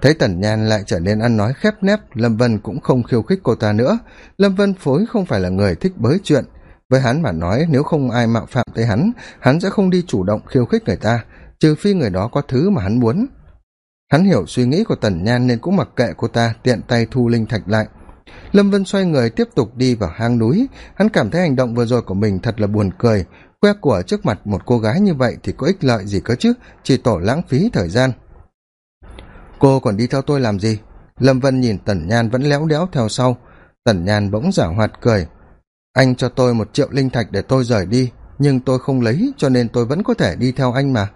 Thấy tần nhan lại trở nên ăn nói khép nép, lâm vân cũng không khiêu khích cô ta nữa. Lâm vân phối không phải là người thích bới chuyện. Với hắn mà nói, nếu không ai mạo phạm tới hắn hắn sẽ không đi chủ động khiêu khích người ta, trừ phi người đó có thứ mà hắn muốn. Hắn hiểu suy nghĩ của tần nhan nên cũng mặc kệ cô ta, tiện tay thu linh thạch lại lâm vân xoay người tiếp tục đi vào hang núi. Hắn cảm thấy hành động vừa rồi của mình thật là buồn cười. Que của trước mặt một cô gái như vậy thì có ích lợi gì cơ chứ? Chỉ tổ lãng phí thời gian. Cô còn đi theo tôi làm gì? Lâm vân nhìn tần nhan vẫn léo đéo theo sau. Tần nhan bỗng giả hoạt cười. Anh cho tôi một triệu linh thạch để tôi rời đi, nhưng tôi không lấy, cho nên tôi vẫn có thể đi theo anh mà.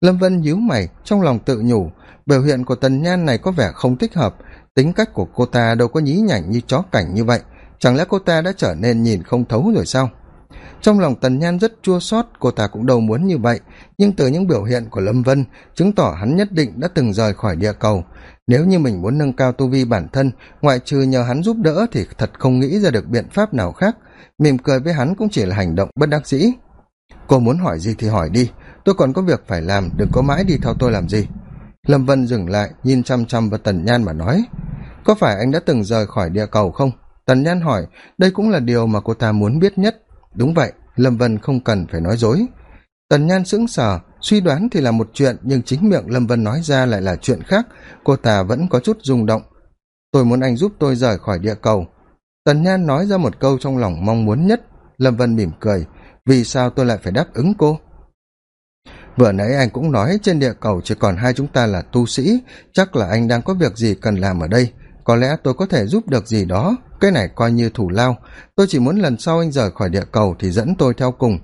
Lâm vân nhíu mày, trong lòng tự nhủ. Biểu hiện của tần nhan này có vẻ không thích hợp tính cách của cô ta đâu có nhí nhảnh như chó cảnh như vậy. Chẳng lẽ cô ta đã trở nên nhìn không thấu rồi sao? Trong lòng tần nhan rất chua xót, cô ta cũng đâu muốn như vậy. Nhưng từ những biểu hiện của lâm vân, chứng tỏ hắn nhất định đã từng rời khỏi địa cầu. Nếu như mình muốn nâng cao tu vi bản thân, ngoại trừ nhờ hắn giúp đỡ thì thật không nghĩ ra được biện pháp nào khác. Mỉm cười với hắn cũng chỉ là hành động bất đắc dĩ. Cô muốn hỏi gì thì hỏi đi. Tôi còn có việc phải làm, đừng có mãi đi theo tôi làm gì lâm vân dừng lại, nhìn chăm chăm vào tần nhan mà nói, có phải anh đã từng rời khỏi địa cầu không? Tần nhan hỏi, đây cũng là điều mà cô ta muốn biết nhất. Đúng vậy, lâm vân không cần phải nói dối. Tần nhan sững sờ, suy đoán thì là một chuyện, nhưng chính miệng lâm vân nói ra lại là chuyện khác, cô ta vẫn có chút rung động. Tôi muốn anh giúp tôi rời khỏi địa cầu. Tần nhan nói ra một câu trong lòng mong muốn nhất. Lâm vân mỉm cười, vì sao tôi lại phải đáp ứng cô? Vừa nãy anh cũng nói trên địa cầu chỉ còn hai chúng ta là tu sĩ, chắc là anh đang có việc gì cần làm ở đây. Có lẽ tôi có thể giúp được gì đó. Cái này coi như thủ lao. Tôi chỉ muốn lần sau anh rời khỏi địa cầu thì dẫn tôi theo cùng.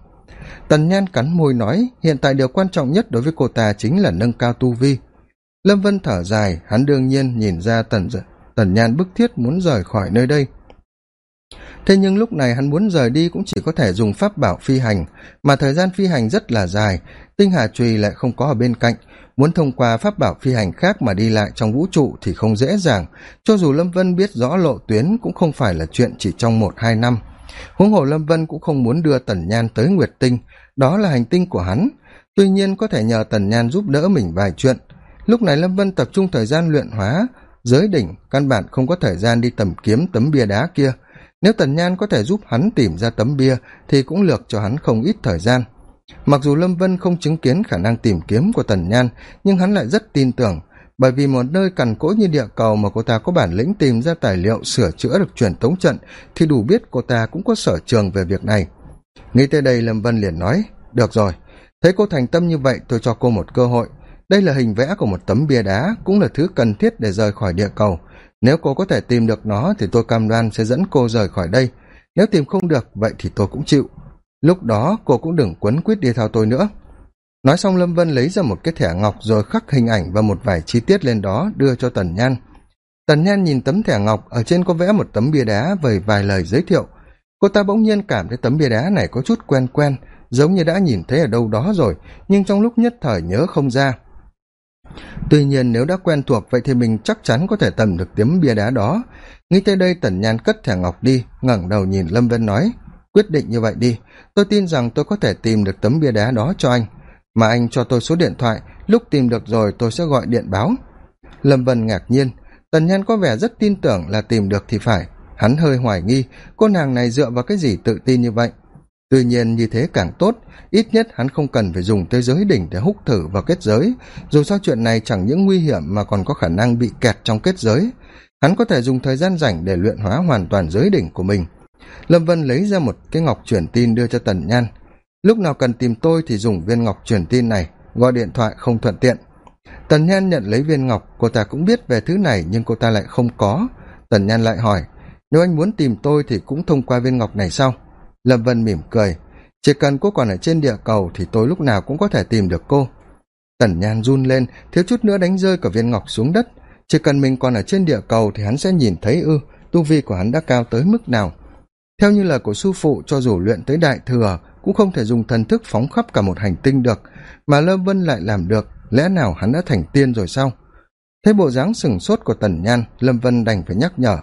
Tần nhan cắn môi nói, hiện tại điều quan trọng nhất đối với cô ta chính là nâng cao tu vi. Lâm vân thở dài, hắn đương nhiên nhìn ra tần tần nhan bức thiết muốn rời khỏi nơi đây thế nhưng lúc này hắn muốn rời đi cũng chỉ có thể dùng pháp bảo phi hành. Mà thời gian phi hành rất là dài. Tinh hà trùy lại không có ở bên cạnh. Muốn thông qua pháp bảo phi hành khác mà đi lại trong vũ trụ thì không dễ dàng. Cho dù lâm vân biết rõ lộ tuyến cũng không phải là chuyện chỉ trong một, hai năm. Huống hồ lâm vân cũng không muốn đưa tần nhan tới nguyệt tinh. Đó là hành tinh của hắn. Tuy nhiên có thể nhờ tần nhan giúp đỡ mình vài chuyện. Lúc này lâm vân tập trung thời gian luyện hóa. Giới đỉnh, căn bản không có thời gian đi tầm kiếm tấm bia đá kia nếu tần nhan có thể giúp hắn tìm ra tấm bia, thì cũng lược cho hắn không ít thời gian. Mặc dù lâm vân không chứng kiến khả năng tìm kiếm của tần nhan, nhưng hắn lại rất tin tưởng, bởi vì một nơi cằn cỗi như địa cầu mà cô ta có bản lĩnh tìm ra tài liệu sửa chữa được truyền tống trận, thì đủ biết cô ta cũng có sở trường về việc này. Nghĩ tới đây lâm vân liền nói, được rồi, thấy cô thành tâm như vậy tôi cho cô một cơ hội. Đây là hình vẽ của một tấm bia đá, cũng là thứ cần thiết để rời khỏi địa cầu nếu cô có thể tìm được nó thì tôi cam đoan sẽ dẫn cô rời khỏi đây. Nếu tìm không được, vậy thì tôi cũng chịu. Lúc đó, cô cũng đừng quấn quýt đi theo tôi nữa. Nói xong, lâm vân lấy ra một cái thẻ ngọc rồi khắc hình ảnh và một vài chi tiết lên đó đưa cho tần nhan. Tần nhan nhìn tấm thẻ ngọc, ở trên có vẽ một tấm bia đá với vài lời giới thiệu. Cô ta bỗng nhiên cảm thấy tấm bia đá này có chút quen quen, giống như đã nhìn thấy ở đâu đó rồi, nhưng trong lúc nhất thời nhớ không ra tuy nhiên, nếu đã quen thuộc, vậy thì mình chắc chắn có thể tầm được tấm bia đá đó. Nghĩ tới đây, tần nhan cất thẻ ngọc đi, ngẩng đầu nhìn lâm vân nói, quyết định như vậy đi. Tôi tin rằng tôi có thể tìm được tấm bia đá đó cho anh. Mà anh cho tôi số điện thoại, lúc tìm được rồi tôi sẽ gọi điện báo. Lâm vân ngạc nhiên, tần nhan có vẻ rất tin tưởng là tìm được thì phải. Hắn hơi hoài nghi, cô nàng này dựa vào cái gì tự tin như vậy? Tuy nhiên như thế càng tốt, ít nhất hắn không cần phải dùng tới giới đỉnh để húc thử vào kết giới. Dù sao chuyện này chẳng những nguy hiểm mà còn có khả năng bị kẹt trong kết giới. Hắn có thể dùng thời gian rảnh để luyện hóa hoàn toàn giới đỉnh của mình. Lâm vân lấy ra một cái ngọc truyền tin đưa cho tần nhan. Lúc nào cần tìm tôi thì dùng viên ngọc truyền tin này, gọi điện thoại không thuận tiện. Tần nhan nhận lấy viên ngọc, cô ta cũng biết về thứ này nhưng cô ta lại không có. Tần nhan lại hỏi, nếu anh muốn tìm tôi thì cũng thông qua viên ngọc này sao? Lâm vân mỉm cười. Chỉ cần cô còn ở trên địa cầu thì tôi lúc nào cũng có thể tìm được cô. Tần nhan run lên, thiếu chút nữa đánh rơi cả viên ngọc xuống đất. Chỉ cần mình còn ở trên địa cầu thì hắn sẽ nhìn thấy ư, tu vi của hắn đã cao tới mức nào. Theo như lời của sư phụ, cho dù luyện tới đại thừa, cũng không thể dùng thần thức phóng khắp cả một hành tinh được. Mà lâm vân lại làm được, lẽ nào hắn đã thành tiên rồi sao? Thấy bộ dáng sừng sốt của tần nhan, lâm vân đành phải nhắc nhở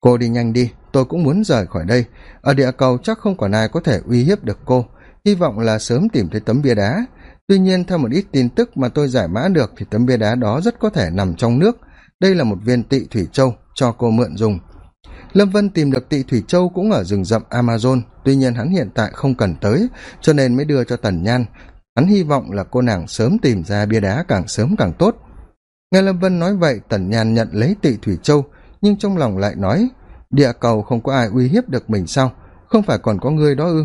cô đi nhanh đi, tôi cũng muốn rời khỏi đây. Ở địa cầu chắc không còn ai có thể uy hiếp được cô. Hy vọng là sớm tìm thấy tấm bia đá. Tuy nhiên, theo một ít tin tức mà tôi giải mã được thì tấm bia đá đó rất có thể nằm trong nước. Đây là một viên tị thủy châu cho cô mượn dùng. Lâm vân tìm được tị thủy châu cũng ở rừng rậm amazon. Tuy nhiên, hắn hiện tại không cần tới, cho nên mới đưa cho tần nhan. Hắn hy vọng là cô nàng sớm tìm ra bia đá càng sớm càng tốt. Nghe lâm vân nói vậy, tần nhan nhận lấy tị thủy châu nhưng trong lòng lại nói, địa cầu không có ai uy hiếp được mình sao? Không phải còn có ngươi đó ư?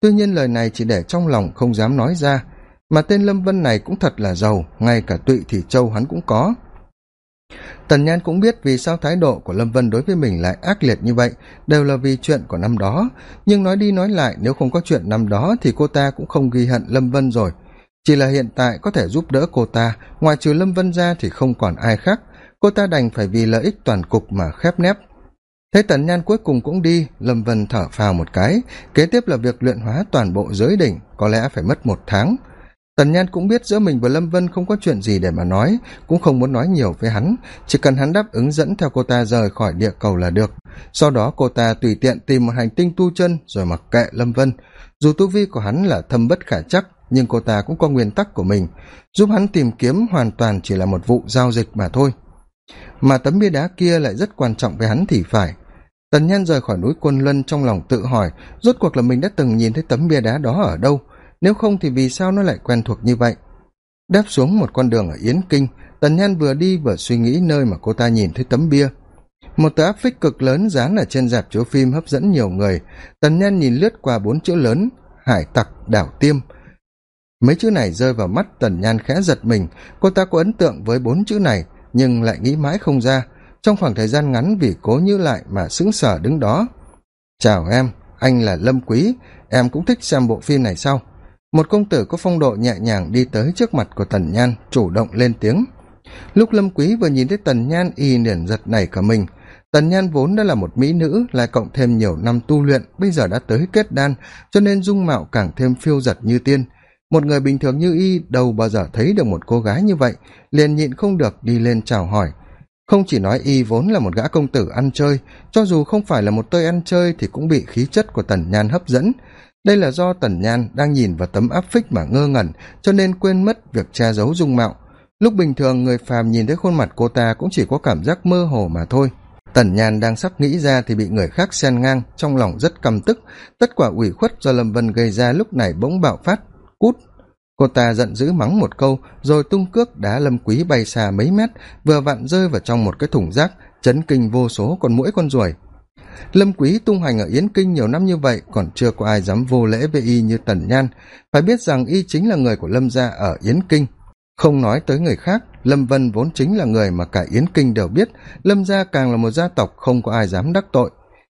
Tuy nhiên lời này chỉ để trong lòng không dám nói ra, mà tên lâm vân này cũng thật là giàu, ngay cả tụy thì châu hắn cũng có. Tần nhan cũng biết vì sao thái độ của lâm vân đối với mình lại ác liệt như vậy, đều là vì chuyện của năm đó. Nhưng nói đi nói lại, nếu không có chuyện năm đó thì cô ta cũng không ghi hận lâm vân rồi. Chỉ là hiện tại có thể giúp đỡ cô ta, ngoài trừ lâm vân ra thì không còn ai khác cô ta đành phải vì lợi ích toàn cục mà khép nép. Thấy tần nhan cuối cùng cũng đi, lâm vân thở phào một cái, kế tiếp là việc luyện hóa toàn bộ giới đỉnh, có lẽ phải mất một tháng. Tần nhan cũng biết giữa mình và lâm vân không có chuyện gì để mà nói, cũng không muốn nói nhiều với hắn, chỉ cần hắn đáp ứng dẫn theo cô ta rời khỏi địa cầu là được. Sau đó cô ta tùy tiện tìm một hành tinh tu chân rồi mặc kệ lâm vân. Dù tu vi của hắn là thâm bất khả chắc, nhưng cô ta cũng có nguyên tắc của mình. Giúp hắn tìm kiếm hoàn toàn chỉ là một vụ giao dịch mà thôi mà tấm bia đá kia lại rất quan trọng với hắn thì phải. Tần nhan rời khỏi núi quân lân trong lòng tự hỏi, rốt cuộc là mình đã từng nhìn thấy tấm bia đá đó ở đâu? Nếu không thì vì sao nó lại quen thuộc như vậy? Đáp xuống một con đường ở yến kinh, tần nhan vừa đi vừa suy nghĩ nơi mà cô ta nhìn thấy tấm bia. Một tờ áp phích cực lớn dán ở trên dạp chiếu phim hấp dẫn nhiều người. Tần nhan nhìn lướt qua bốn chữ lớn, hải tặc đảo tiêm. Mấy chữ này rơi vào mắt tần nhan khẽ giật mình. Cô ta có ấn tượng với bốn chữ này nhưng lại nghĩ mãi không ra, trong khoảng thời gian ngắn vì cố nhớ lại mà sững sờ đứng đó. Chào em, anh là lâm quý, em cũng thích xem bộ phim này sau một công tử có phong độ nhẹ nhàng đi tới trước mặt của tần nhan, chủ động lên tiếng. Lúc lâm quý vừa nhìn thấy tần nhan y liền giật nảy cả mình, tần nhan vốn đã là một mỹ nữ, lại cộng thêm nhiều năm tu luyện, bây giờ đã tới kết đan, cho nên dung mạo càng thêm phiêu giật như tiên một người bình thường như y đâu bao giờ thấy được một cô gái như vậy, liền nhịn không được đi lên chào hỏi. Không chỉ nói y vốn là một gã công tử ăn chơi, cho dù không phải là một tơi ăn chơi thì cũng bị khí chất của tần nhan hấp dẫn. Đây là do tần nhan đang nhìn vào tấm áp phích mà ngơ ngẩn, cho nên quên mất việc che giấu dung mạo. Lúc bình thường, người phàm nhìn thấy khuôn mặt cô ta cũng chỉ có cảm giác mơ hồ mà thôi. Tần nhan đang sắp nghĩ ra thì bị người khác xen ngang, trong lòng rất căm tức. Tất quả ủy khuất do lâm vân gây ra lúc này bỗng bạo phát cút. Cô ta giận dữ mắng một câu, rồi tung cước đá lâm quý bay xa mấy mét, vừa vặn rơi vào trong một cái thùng rác, chấn kinh vô số con mũi con ruồi. Lâm quý tung hoành ở yến kinh nhiều năm như vậy, còn chưa có ai dám vô lễ với y như tần nhan. Phải biết rằng y chính là người của lâm gia ở yến kinh. Không nói tới người khác, lâm vân vốn chính là người mà cả yến kinh đều biết. Lâm gia càng là một gia tộc không có ai dám đắc tội.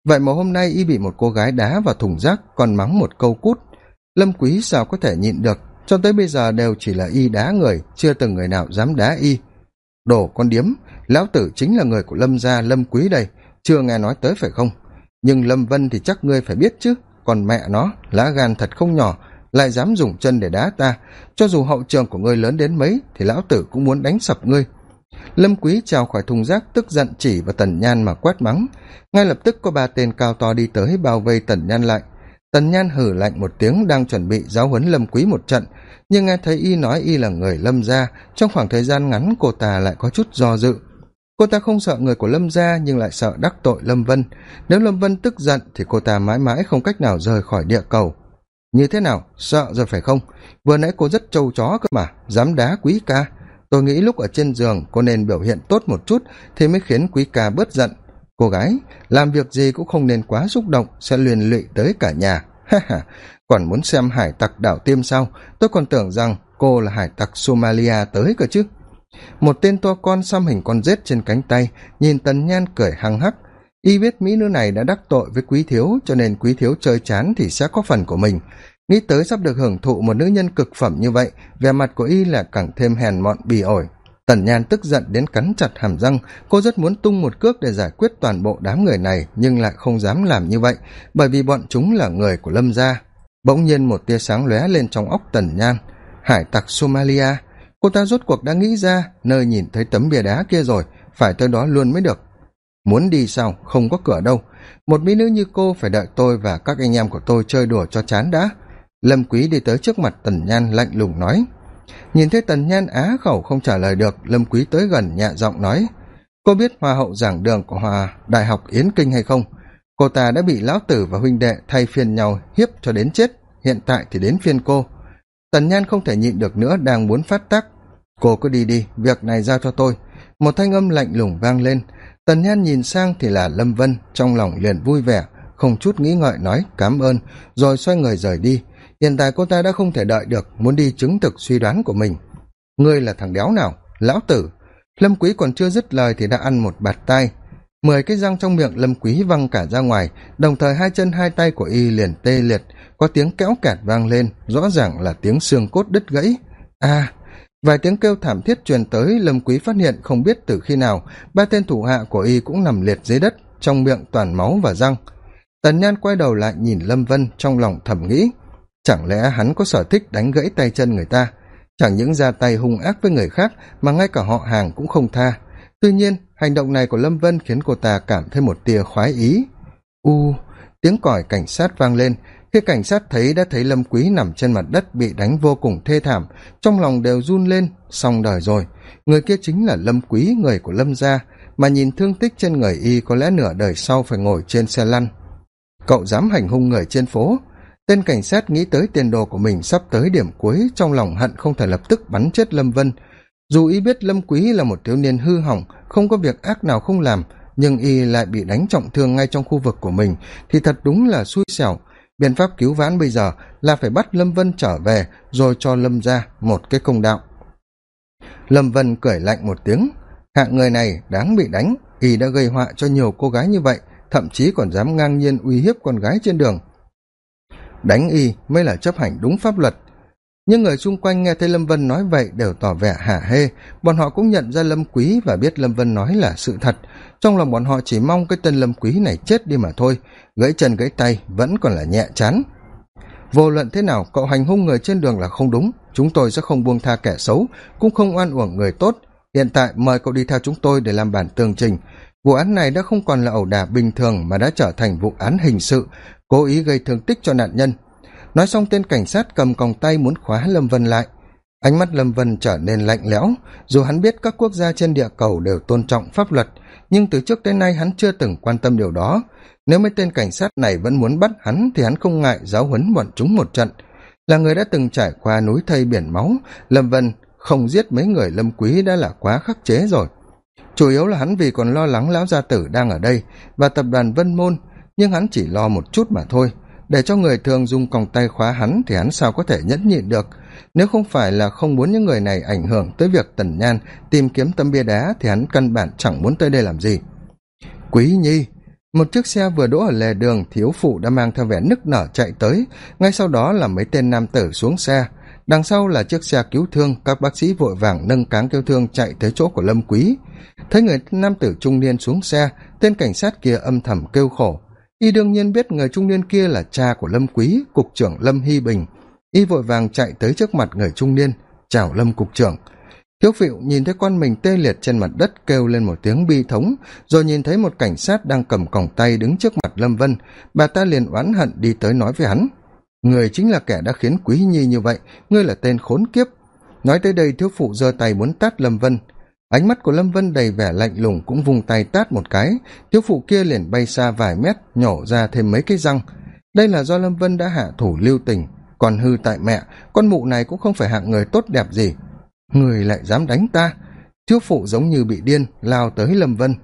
Vậy mà hôm nay y bị một cô gái đá vào thùng rác, còn mắng một câu cút lâm quý sao có thể nhịn được, cho tới bây giờ đều chỉ là y đá người, chưa từng người nào dám đá y. Đồ con điếm, lão tử chính là người của lâm gia lâm quý đây, chưa nghe nói tới phải không? Nhưng lâm vân thì chắc ngươi phải biết chứ, còn mẹ nó, lá gan thật không nhỏ, lại dám dùng chân để đá ta. Cho dù hậu trường của ngươi lớn đến mấy, thì lão tử cũng muốn đánh sập ngươi. Lâm quý trào khỏi thùng rác, tức giận chỉ vào tần nhan mà quát mắng. Ngay lập tức có ba tên cao to đi tới, bao vây tần nhan lại tần nhan hử lạnh một tiếng đang chuẩn bị giáo huấn lâm quý một trận, nhưng nghe thấy y nói y là người lâm gia, trong khoảng thời gian ngắn cô ta lại có chút do dự. Cô ta không sợ người của lâm gia nhưng lại sợ đắc tội lâm vân. Nếu lâm vân tức giận thì cô ta mãi mãi không cách nào rời khỏi địa cầu. Như thế nào? Sợ rồi phải không? Vừa nãy cô rất trâu chó cơ mà, dám đá quý ca. Tôi nghĩ lúc ở trên giường cô nên biểu hiện tốt một chút thì mới khiến quý ca bớt giận cô gái, làm việc gì cũng không nên quá xúc động, sẽ liên lụy tới cả nhà. [LAUGHS] Ha ha. Còn muốn xem hải tặc đảo tiêm sao? Tôi còn tưởng rằng cô là hải tặc somalia tới cơ chứ. Một tên to con xăm hình con rết trên cánh tay, nhìn tần nhan cười hăng hắc. Y biết mỹ nữ này đã đắc tội với quý thiếu, cho nên quý thiếu chơi chán thì sẽ có phần của mình. Nghĩ tới sắp được hưởng thụ một nữ nhân cực phẩm như vậy, vẻ mặt của y là càng thêm hèn mọn bì ổi tần nhan tức giận đến cắn chặt hàm răng. Cô rất muốn tung một cước để giải quyết toàn bộ đám người này, nhưng lại không dám làm như vậy, bởi vì bọn chúng là người của lâm gia. Bỗng nhiên một tia sáng lóe lên trong óc tần nhan. Hải tặc somalia. Cô ta rốt cuộc đã nghĩ ra nơi nhìn thấy tấm bia đá kia rồi, phải tới đó luôn mới được. Muốn đi sao? Không có cửa đâu. Một mỹ nữ như cô phải đợi tôi và các anh em của tôi chơi đùa cho chán đã. Lâm quý đi tới trước mặt tần nhan lạnh lùng nói nhìn thấy tần nhan á khẩu không trả lời được, lâm quý tới gần nhẹ giọng nói, cô biết hoa hậu giảng đường của hòa đại học yến kinh hay không? Cô ta đã bị lão tử và huynh đệ thay phiên nhau hiếp cho đến chết, hiện tại thì đến phiên cô. Tần nhan không thể nhịn được nữa, đang muốn phát tác cô cứ đi đi, việc này giao cho tôi. Một thanh âm lạnh lùng vang lên. Tần nhan nhìn sang thì là lâm vân, trong lòng liền vui vẻ, không chút nghĩ ngợi nói cám ơn. Rồi xoay người rời đi hiện tại cô ta đã không thể đợi được muốn đi chứng thực suy đoán của mình. Ngươi là thằng đéo nào lão tử? Lâm quý còn chưa dứt lời thì đã ăn một bạt tai. Mười cái răng trong miệng lâm quý văng cả ra ngoài đồng thời hai chân hai tay của y liền tê liệt có tiếng kéo kẹt vang lên rõ ràng là tiếng xương cốt đứt gãy. A à, vài tiếng kêu thảm thiết truyền tới lâm quý phát hiện không biết từ khi nào ba tên thủ hạ của y cũng nằm liệt dưới đất trong miệng toàn máu và răng. Tần nhan quay đầu lại nhìn lâm vân trong lòng thầm nghĩ chẳng lẽ hắn có sở thích đánh gãy tay chân người ta? Chẳng những ra tay hung ác với người khác, mà ngay cả họ hàng cũng không tha. Tuy nhiên, hành động này của lâm vân khiến cô ta cảm thấy một tia khoái ý. U, tiếng còi cảnh sát vang lên. Khi cảnh sát thấy đã thấy lâm quý nằm trên mặt đất bị đánh vô cùng thê thảm, trong lòng đều run lên, xong đời rồi. Người kia chính là lâm quý, người của lâm gia, mà nhìn thương tích trên người y có lẽ nửa đời sau phải ngồi trên xe lăn. Cậu dám hành hung người trên phố? Tên cảnh sát nghĩ tới tiền đồ của mình sắp tới điểm cuối, trong lòng hận không thể lập tức bắn chết lâm vân. Dù y biết lâm quý là một thiếu niên hư hỏng, không có việc ác nào không làm, nhưng y lại bị đánh trọng thương ngay trong khu vực của mình, thì thật đúng là xui xẻo. Biện pháp cứu vãn bây giờ là phải bắt lâm vân trở về, rồi cho lâm ra một cái công đạo. Lâm vân cười lạnh một tiếng, hạng người này đáng bị đánh, y đã gây họa cho nhiều cô gái như vậy, thậm chí còn dám ngang nhiên uy hiếp con gái trên đường đánh y mới là chấp hành đúng pháp luật. Nhưng người xung quanh nghe thấy lâm vân nói vậy đều tỏ vẻ hả hê. Bọn họ cũng nhận ra lâm quý và biết lâm vân nói là sự thật. Trong lòng bọn họ chỉ mong cái tên lâm quý này chết đi mà thôi. Gãy chân gãy tay vẫn còn là nhẹ chán. Vô luận thế nào, cậu hành hung người trên đường là không đúng. Chúng tôi sẽ không buông tha kẻ xấu, cũng không oan uổng người tốt. Hiện tại mời cậu đi theo chúng tôi để làm bản tường trình. Vụ án này đã không còn là ẩu đả bình thường mà đã trở thành vụ án hình sự cố ý gây thương tích cho nạn nhân. Nói xong, tên cảnh sát cầm còng tay muốn khóa lâm vân lại. Ánh mắt lâm vân trở nên lạnh lẽo. Dù hắn biết các quốc gia trên địa cầu đều tôn trọng pháp luật, nhưng từ trước tới nay hắn chưa từng quan tâm điều đó. Nếu mấy tên cảnh sát này vẫn muốn bắt hắn, thì hắn không ngại giáo huấn bọn chúng một trận. Là người đã từng trải qua núi thây biển máu, lâm vân không giết mấy người lâm quý đã là quá khắc chế rồi. Chủ yếu là hắn vì còn lo lắng lão gia tử đang ở đây và tập đoàn vân môn nhưng hắn chỉ lo một chút mà thôi. Để cho người thường dùng còng tay khóa hắn thì hắn sao có thể nhẫn nhịn được? Nếu không phải là không muốn những người này ảnh hưởng tới việc tần nhan tìm kiếm tấm bia đá thì hắn căn bản chẳng muốn tới đây làm gì. Quý nhi, một chiếc xe vừa đỗ ở lề đường, thiếu phụ đã mang theo vẻ nức nở chạy tới. Ngay sau đó là mấy tên nam tử xuống xe. Đằng sau là chiếc xe cứu thương, các bác sĩ vội vàng nâng cáng kêu thương chạy tới chỗ của lâm quý. Thấy người nam tử trung niên xuống xe, tên cảnh sát kia âm thầm kêu khổ y đương nhiên biết người trung niên kia là cha của lâm quý, cục trưởng lâm hy bình. Y vội vàng chạy tới trước mặt người trung niên, chào lâm cục trưởng. Thiếu phịu nhìn thấy con mình tê liệt trên mặt đất kêu lên một tiếng bi thống, rồi nhìn thấy một cảnh sát đang cầm còng tay đứng trước mặt lâm vân. Bà ta liền oán hận đi tới nói với hắn, người chính là kẻ đã khiến quý nhi như vậy, ngươi là tên khốn kiếp. Nói tới đây thiếu phụ giơ tay muốn tát lâm vân ánh mắt của lâm vân đầy vẻ lạnh lùng cũng vung tay tát một cái. Thiếu phụ kia liền bay xa vài mét nhổ ra thêm mấy cái răng. Đây là do lâm vân đã hạ thủ lưu tình. Còn hư tại mẹ, con mụ này cũng không phải hạng người tốt đẹp gì. Người lại dám đánh ta. Thiếu phụ giống như bị điên, lao tới lâm vân.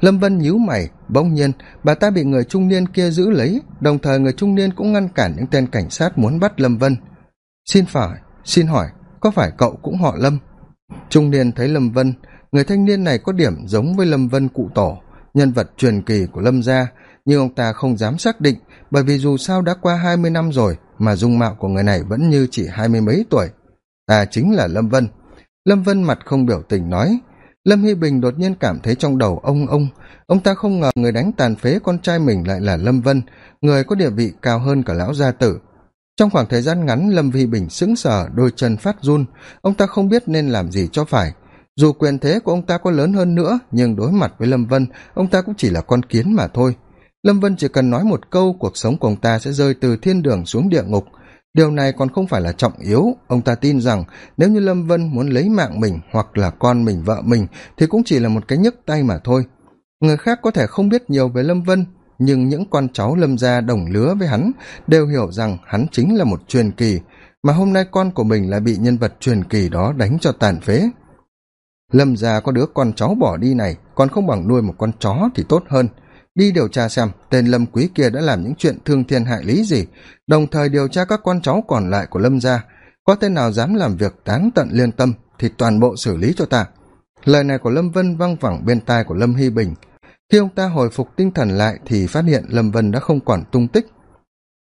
Lâm vân nhíu mày, bỗng nhiên, bà ta bị người trung niên kia giữ lấy. Đồng thời người trung niên cũng ngăn cản những tên cảnh sát muốn bắt lâm vân. Xin phải, xin hỏi, có phải cậu cũng họ lâm? Trung niên thấy lâm vân, người thanh niên này có điểm giống với lâm vân cụ tổ, nhân vật truyền kỳ của lâm gia, nhưng ông ta không dám xác định, bởi vì dù sao đã qua hai mươi năm rồi mà dung mạo của người này vẫn như chỉ hai mươi mấy tuổi. Ta chính là lâm vân. Lâm vân mặt không biểu tình nói, lâm hy bình đột nhiên cảm thấy trong đầu ông ông ông ta không ngờ người đánh tàn phế con trai mình lại là lâm vân, người có địa vị cao hơn cả lão gia tử trong khoảng thời gian ngắn, lâm vi bình sững sờ, đôi chân phát run. Ông ta không biết nên làm gì cho phải. Dù quyền thế của ông ta có lớn hơn nữa, nhưng đối mặt với lâm vân, ông ta cũng chỉ là con kiến mà thôi. Lâm vân chỉ cần nói một câu, cuộc sống của ông ta sẽ rơi từ thiên đường xuống địa ngục. Điều này còn không phải là trọng yếu. Ông ta tin rằng, nếu như lâm vân muốn lấy mạng mình hoặc là con mình, vợ mình, thì cũng chỉ là một cái nhấc tay mà thôi. Người khác có thể không biết nhiều về lâm vân nhưng những con cháu lâm gia đồng lứa với hắn đều hiểu rằng hắn chính là một truyền kỳ, mà hôm nay con của mình lại bị nhân vật truyền kỳ đó đánh cho tàn phế. Lâm gia có đứa con cháu bỏ đi này, còn không bằng nuôi một con chó thì tốt hơn. Đi điều tra xem tên lâm quý kia đã làm những chuyện thương thiên hại lý gì, đồng thời điều tra các con cháu còn lại của lâm gia. Có tên nào dám làm việc tán tận liên tâm thì toàn bộ xử lý cho ta. Lời này của lâm vân văng vẳng bên tai của lâm hy bình khi ông ta hồi phục tinh thần lại thì phát hiện lâm vân đã không còn tung tích.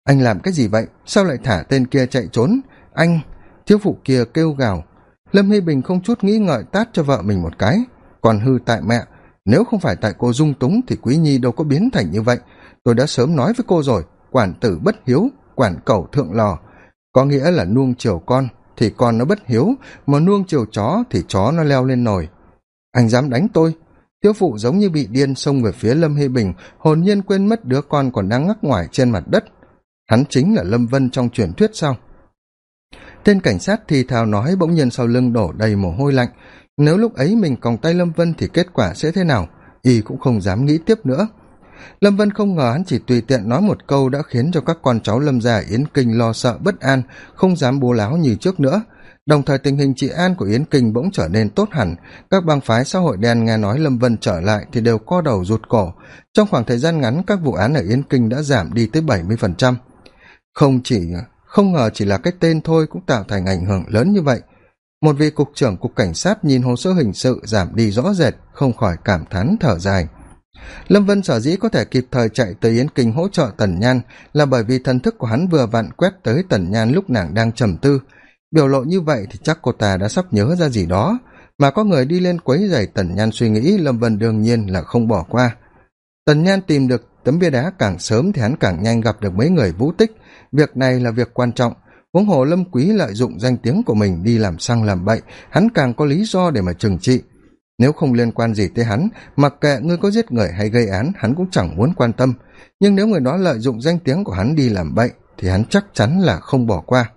Anh làm cái gì vậy? Sao lại thả tên kia chạy trốn? Anh, thiếu phụ kia kêu gào. Lâm hy bình không chút nghĩ ngợi tát cho vợ mình một cái. Còn hư tại mẹ, nếu không phải tại cô dung túng thì quý nhi đâu có biến thành như vậy. Tôi đã sớm nói với cô rồi, quản tử bất hiếu, quản cầu thượng lò. Có nghĩa là nuông chiều con, thì con nó bất hiếu, mà nuông chiều chó thì chó nó leo lên nồi. Anh dám đánh tôi thiếu phụ giống như bị điên xông về phía lâm hy bình, hồn nhiên quên mất đứa con còn đang ngắc ngoài trên mặt đất. Hắn chính là lâm vân trong truyền thuyết sao? Tên cảnh sát thì thào nói bỗng nhiên sau lưng đổ đầy mồ hôi lạnh. Nếu lúc ấy mình còng tay lâm vân thì kết quả sẽ thế nào? Y cũng không dám nghĩ tiếp nữa. Lâm vân không ngờ hắn chỉ tùy tiện nói một câu đã khiến cho các con cháu lâm gia yến kinh lo sợ bất an, không dám bố láo như trước nữa đồng thời tình hình trị an của yến kinh bỗng trở nên tốt hẳn. Các bang phái xã hội đen nghe nói lâm vân trở lại thì đều co đầu rụt cổ. Trong khoảng thời gian ngắn, các vụ án ở yến kinh đã giảm đi tới bảy mươi phần trăm. Không chỉ, không ngờ chỉ là cái tên thôi cũng tạo thành ảnh hưởng lớn như vậy. Một vị cục trưởng cục cảnh sát nhìn hồ sơ hình sự giảm đi rõ rệt, không khỏi cảm thán thở dài. Lâm vân sở dĩ có thể kịp thời chạy tới yến kinh hỗ trợ tần nhan là bởi vì thần thức của hắn vừa vặn quét tới tần nhan lúc nàng đang trầm tư biểu lộ như vậy thì chắc cô ta đã sắp nhớ ra gì đó, mà có người đi lên quấy dày tần nhan suy nghĩ, lâm vân đương nhiên là không bỏ qua. Tần nhan tìm được tấm bia đá càng sớm thì hắn càng nhanh gặp được mấy người vũ tích. Việc này là việc quan trọng. Huống hồ lâm quý lợi dụng danh tiếng của mình đi làm xăng làm bậy, hắn càng có lý do để mà trừng trị. Nếu không liên quan gì tới hắn, mặc kệ ngươi có giết người hay gây án, hắn cũng chẳng muốn quan tâm. Nhưng nếu người đó lợi dụng danh tiếng của hắn đi làm bậy, thì hắn chắc chắn là không bỏ qua.